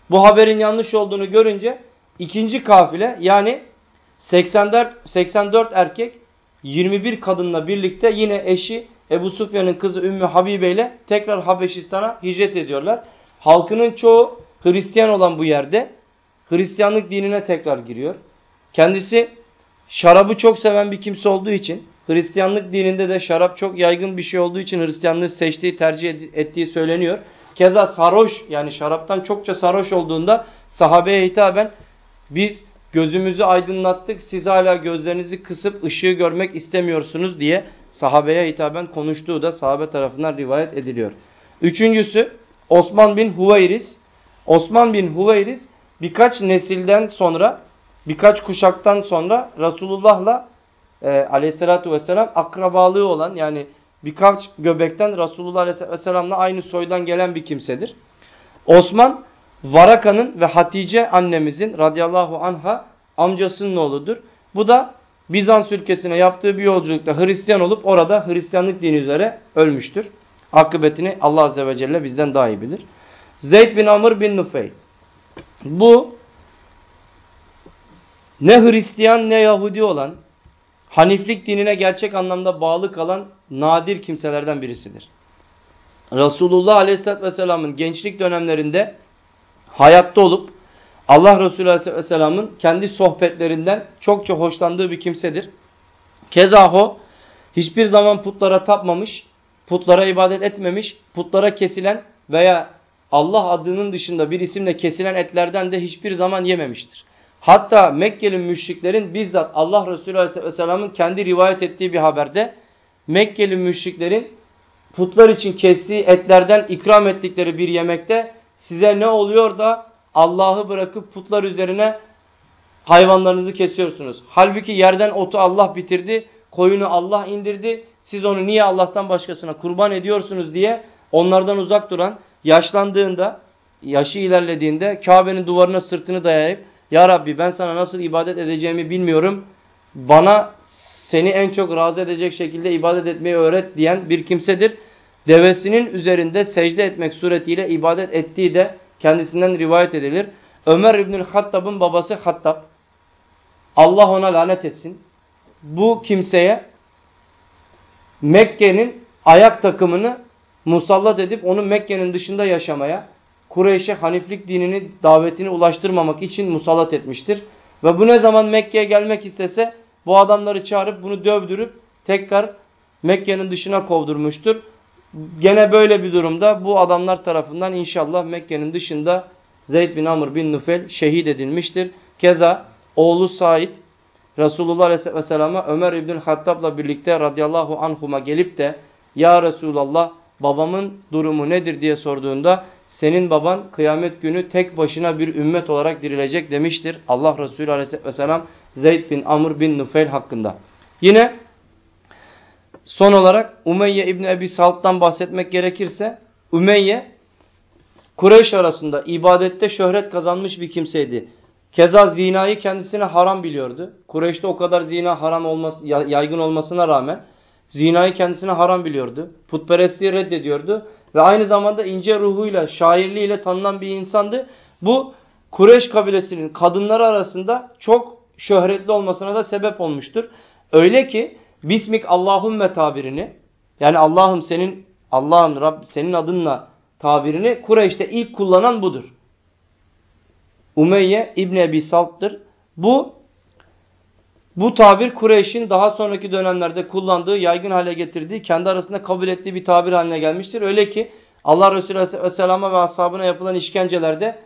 Bu haberin yanlış olduğunu görünce ikinci kafile yani 84, 84 erkek 21 kadınla birlikte yine eşi Ebu Sufyan'ın kızı Ümmü Habibe ile tekrar Habeşistan'a hicret ediyorlar. Halkının çoğu Hristiyan olan bu yerde Hristiyanlık dinine tekrar giriyor. Kendisi şarabı çok seven bir kimse olduğu için Hristiyanlık dininde de şarap çok yaygın bir şey olduğu için Hristiyanlığı seçtiği, tercih ettiği söyleniyor. Keza sarhoş yani şaraptan çokça sarhoş olduğunda sahabeye hitaben biz gözümüzü aydınlattık siz hala gözlerinizi kısıp ışığı görmek istemiyorsunuz diye sahabeye hitaben konuştuğu da sahabe tarafından rivayet ediliyor. Üçüncüsü Osman bin Huveyris. Osman bin Huveyris birkaç nesilden sonra birkaç kuşaktan sonra Resulullah'la e, aleyhissalatü vesselam akrabalığı olan yani birkaç göbekten Resulullah aleyhissalatü vesselamla aynı soydan gelen bir kimsedir. Osman Varaka'nın ve Hatice annemizin radıyallahu anha amcasının oğludur. Bu da Bizans ülkesine yaptığı bir yolculukta Hristiyan olup orada Hristiyanlık dini üzere ölmüştür. Akıbetini Allah Azze ve Celle bizden daha iyi bilir. Zeyd bin Amr bin Nufey. Bu ne Hristiyan ne Yahudi olan Haniflik dinine gerçek anlamda bağlı kalan nadir kimselerden birisidir. Resulullah Aleyhisselatü Vesselam'ın gençlik dönemlerinde hayatta olup Allah Resulü Aleyhisselatü Vesselam'ın kendi sohbetlerinden çokça hoşlandığı bir kimsedir. Keza o hiçbir zaman putlara tapmamış, putlara ibadet etmemiş, putlara kesilen veya Allah adının dışında bir isimle kesilen etlerden de hiçbir zaman yememiştir. Hatta Mekkeli müşriklerin bizzat Allah Resulü Aleyhisselam'ın kendi rivayet ettiği bir haberde Mekkeli müşriklerin putlar için kestiği etlerden ikram ettikleri bir yemekte size ne oluyor da Allah'ı bırakıp putlar üzerine hayvanlarınızı kesiyorsunuz. Halbuki yerden otu Allah bitirdi, koyunu Allah indirdi. Siz onu niye Allah'tan başkasına kurban ediyorsunuz diye onlardan uzak duran, yaşlandığında, yaşı ilerlediğinde Kabe'nin duvarına sırtını dayayıp Ya Rabbi ben sana nasıl ibadet edeceğimi bilmiyorum. Bana seni en çok razı edecek şekilde ibadet etmeyi öğret diyen bir kimsedir. Devesinin üzerinde secde etmek suretiyle ibadet ettiği de kendisinden rivayet edilir. Ömer İbnül Hattab'ın babası Hattab. Allah ona lanet etsin. Bu kimseye Mekke'nin ayak takımını musallat edip onu Mekke'nin dışında yaşamaya, Kureyş'e Haniflik dinini davetini ulaştırmamak için musallat etmiştir. Ve bu ne zaman Mekke'ye gelmek istese bu adamları çağırıp bunu dövdürüp tekrar Mekke'nin dışına kovdurmuştur. Gene böyle bir durumda bu adamlar tarafından inşallah Mekke'nin dışında Zeyd bin Amr bin Nufel şehit edilmiştir. Keza oğlu Said Resulullah Aleyhisselam'a Ömer İbn Hattab'la birlikte radıyallahu anhuma gelip de Ya Resulallah babamın durumu nedir diye sorduğunda senin baban kıyamet günü tek başına bir ümmet olarak dirilecek demiştir. Allah Resulü Aleyhisselam Zeyd bin Amr bin Nufel hakkında. Yine son olarak Umeyye İbni Ebi Salt'tan bahsetmek gerekirse Umeyye Kureyş arasında ibadette şöhret kazanmış bir kimseydi. Keza zinayı kendisine haram biliyordu. Kureyş'te o kadar zina haram olması, yaygın olmasına rağmen zinayı kendisine haram biliyordu. Putperestliği reddediyordu. Ve aynı zamanda ince ruhuyla, şairliğiyle tanınan bir insandı. Bu Kureyş kabilesinin kadınları arasında çok şöhretli olmasına da sebep olmuştur. Öyle ki Bismik Allahümme tabirini yani Allah'ım senin Allah'ım Rab senin adınla tabirini Kureyş'te ilk kullanan budur. Umeyye İbn Ebi Salt'tır. Bu bu tabir Kureyş'in daha sonraki dönemlerde kullandığı, yaygın hale getirdiği, kendi arasında kabul ettiği bir tabir haline gelmiştir. Öyle ki Allah Resulü Aleyhisselam'a ve ashabına yapılan işkencelerde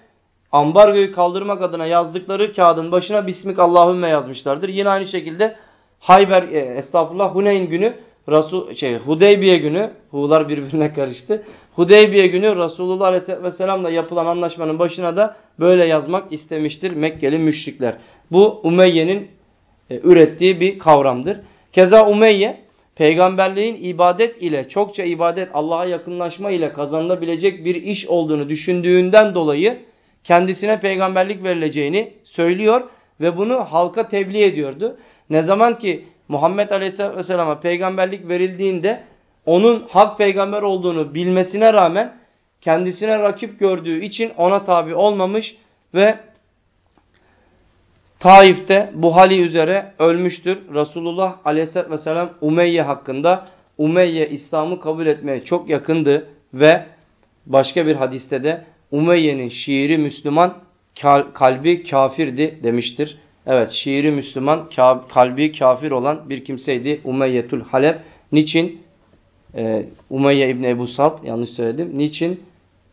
ambargoyu kaldırmak adına yazdıkları kağıdın başına Bismik Allahümme yazmışlardır. Yine aynı şekilde Hayber, e, estağfurullah Huneyn günü Resul şey Hudeybiye günü Hu'lar birbirine karıştı. Hudeybiye günü Resulullah Aleyhisselam'la yapılan anlaşmanın başına da böyle yazmak istemiştir Mekkeli müşrikler. Bu Umeyye'nin e, ürettiği bir kavramdır. Keza Umeyye peygamberliğin ibadet ile çokça ibadet Allah'a yakınlaşma ile kazanılabilecek bir iş olduğunu düşündüğünden dolayı kendisine peygamberlik verileceğini söylüyor ve bunu halka tebliğ ediyordu. Ne zaman ki Muhammed Aleyhisselam'a peygamberlik verildiğinde onun hak peygamber olduğunu bilmesine rağmen kendisine rakip gördüğü için ona tabi olmamış ve Taif'te bu hali üzere ölmüştür. Resulullah Aleyhisselatü Vesselam Umeyye hakkında Umeyye İslam'ı kabul etmeye çok yakındı ve başka bir hadiste de Umeyye'nin şiiri Müslüman kalbi kafirdi demiştir. Evet şiiri Müslüman kalbi kafir olan bir kimseydi Umeyyetul Halep. Niçin? Ee, Umeyye İbni Ebu Salt yanlış söyledim. Niçin?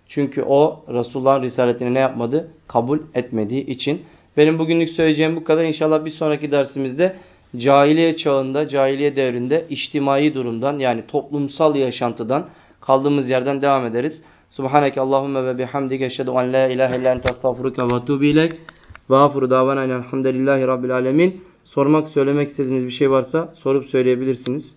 Çünkü o Resulullah'ın risaletini ne yapmadı? Kabul etmediği için. Benim bugünlük söyleyeceğim bu kadar. İnşallah bir sonraki dersimizde cahiliye çağında, cahiliye devrinde içtimai durumdan yani toplumsal yaşantıdan kaldığımız yerden devam ederiz. Subhaneke Allahümme ve bihamdike eşhedü en la ilahe illa ente estağfuruke ve etûbü. Ve afuru davana elhamdülillahi rabbil alemin. Sormak, söylemek istediğiniz bir şey varsa sorup söyleyebilirsiniz.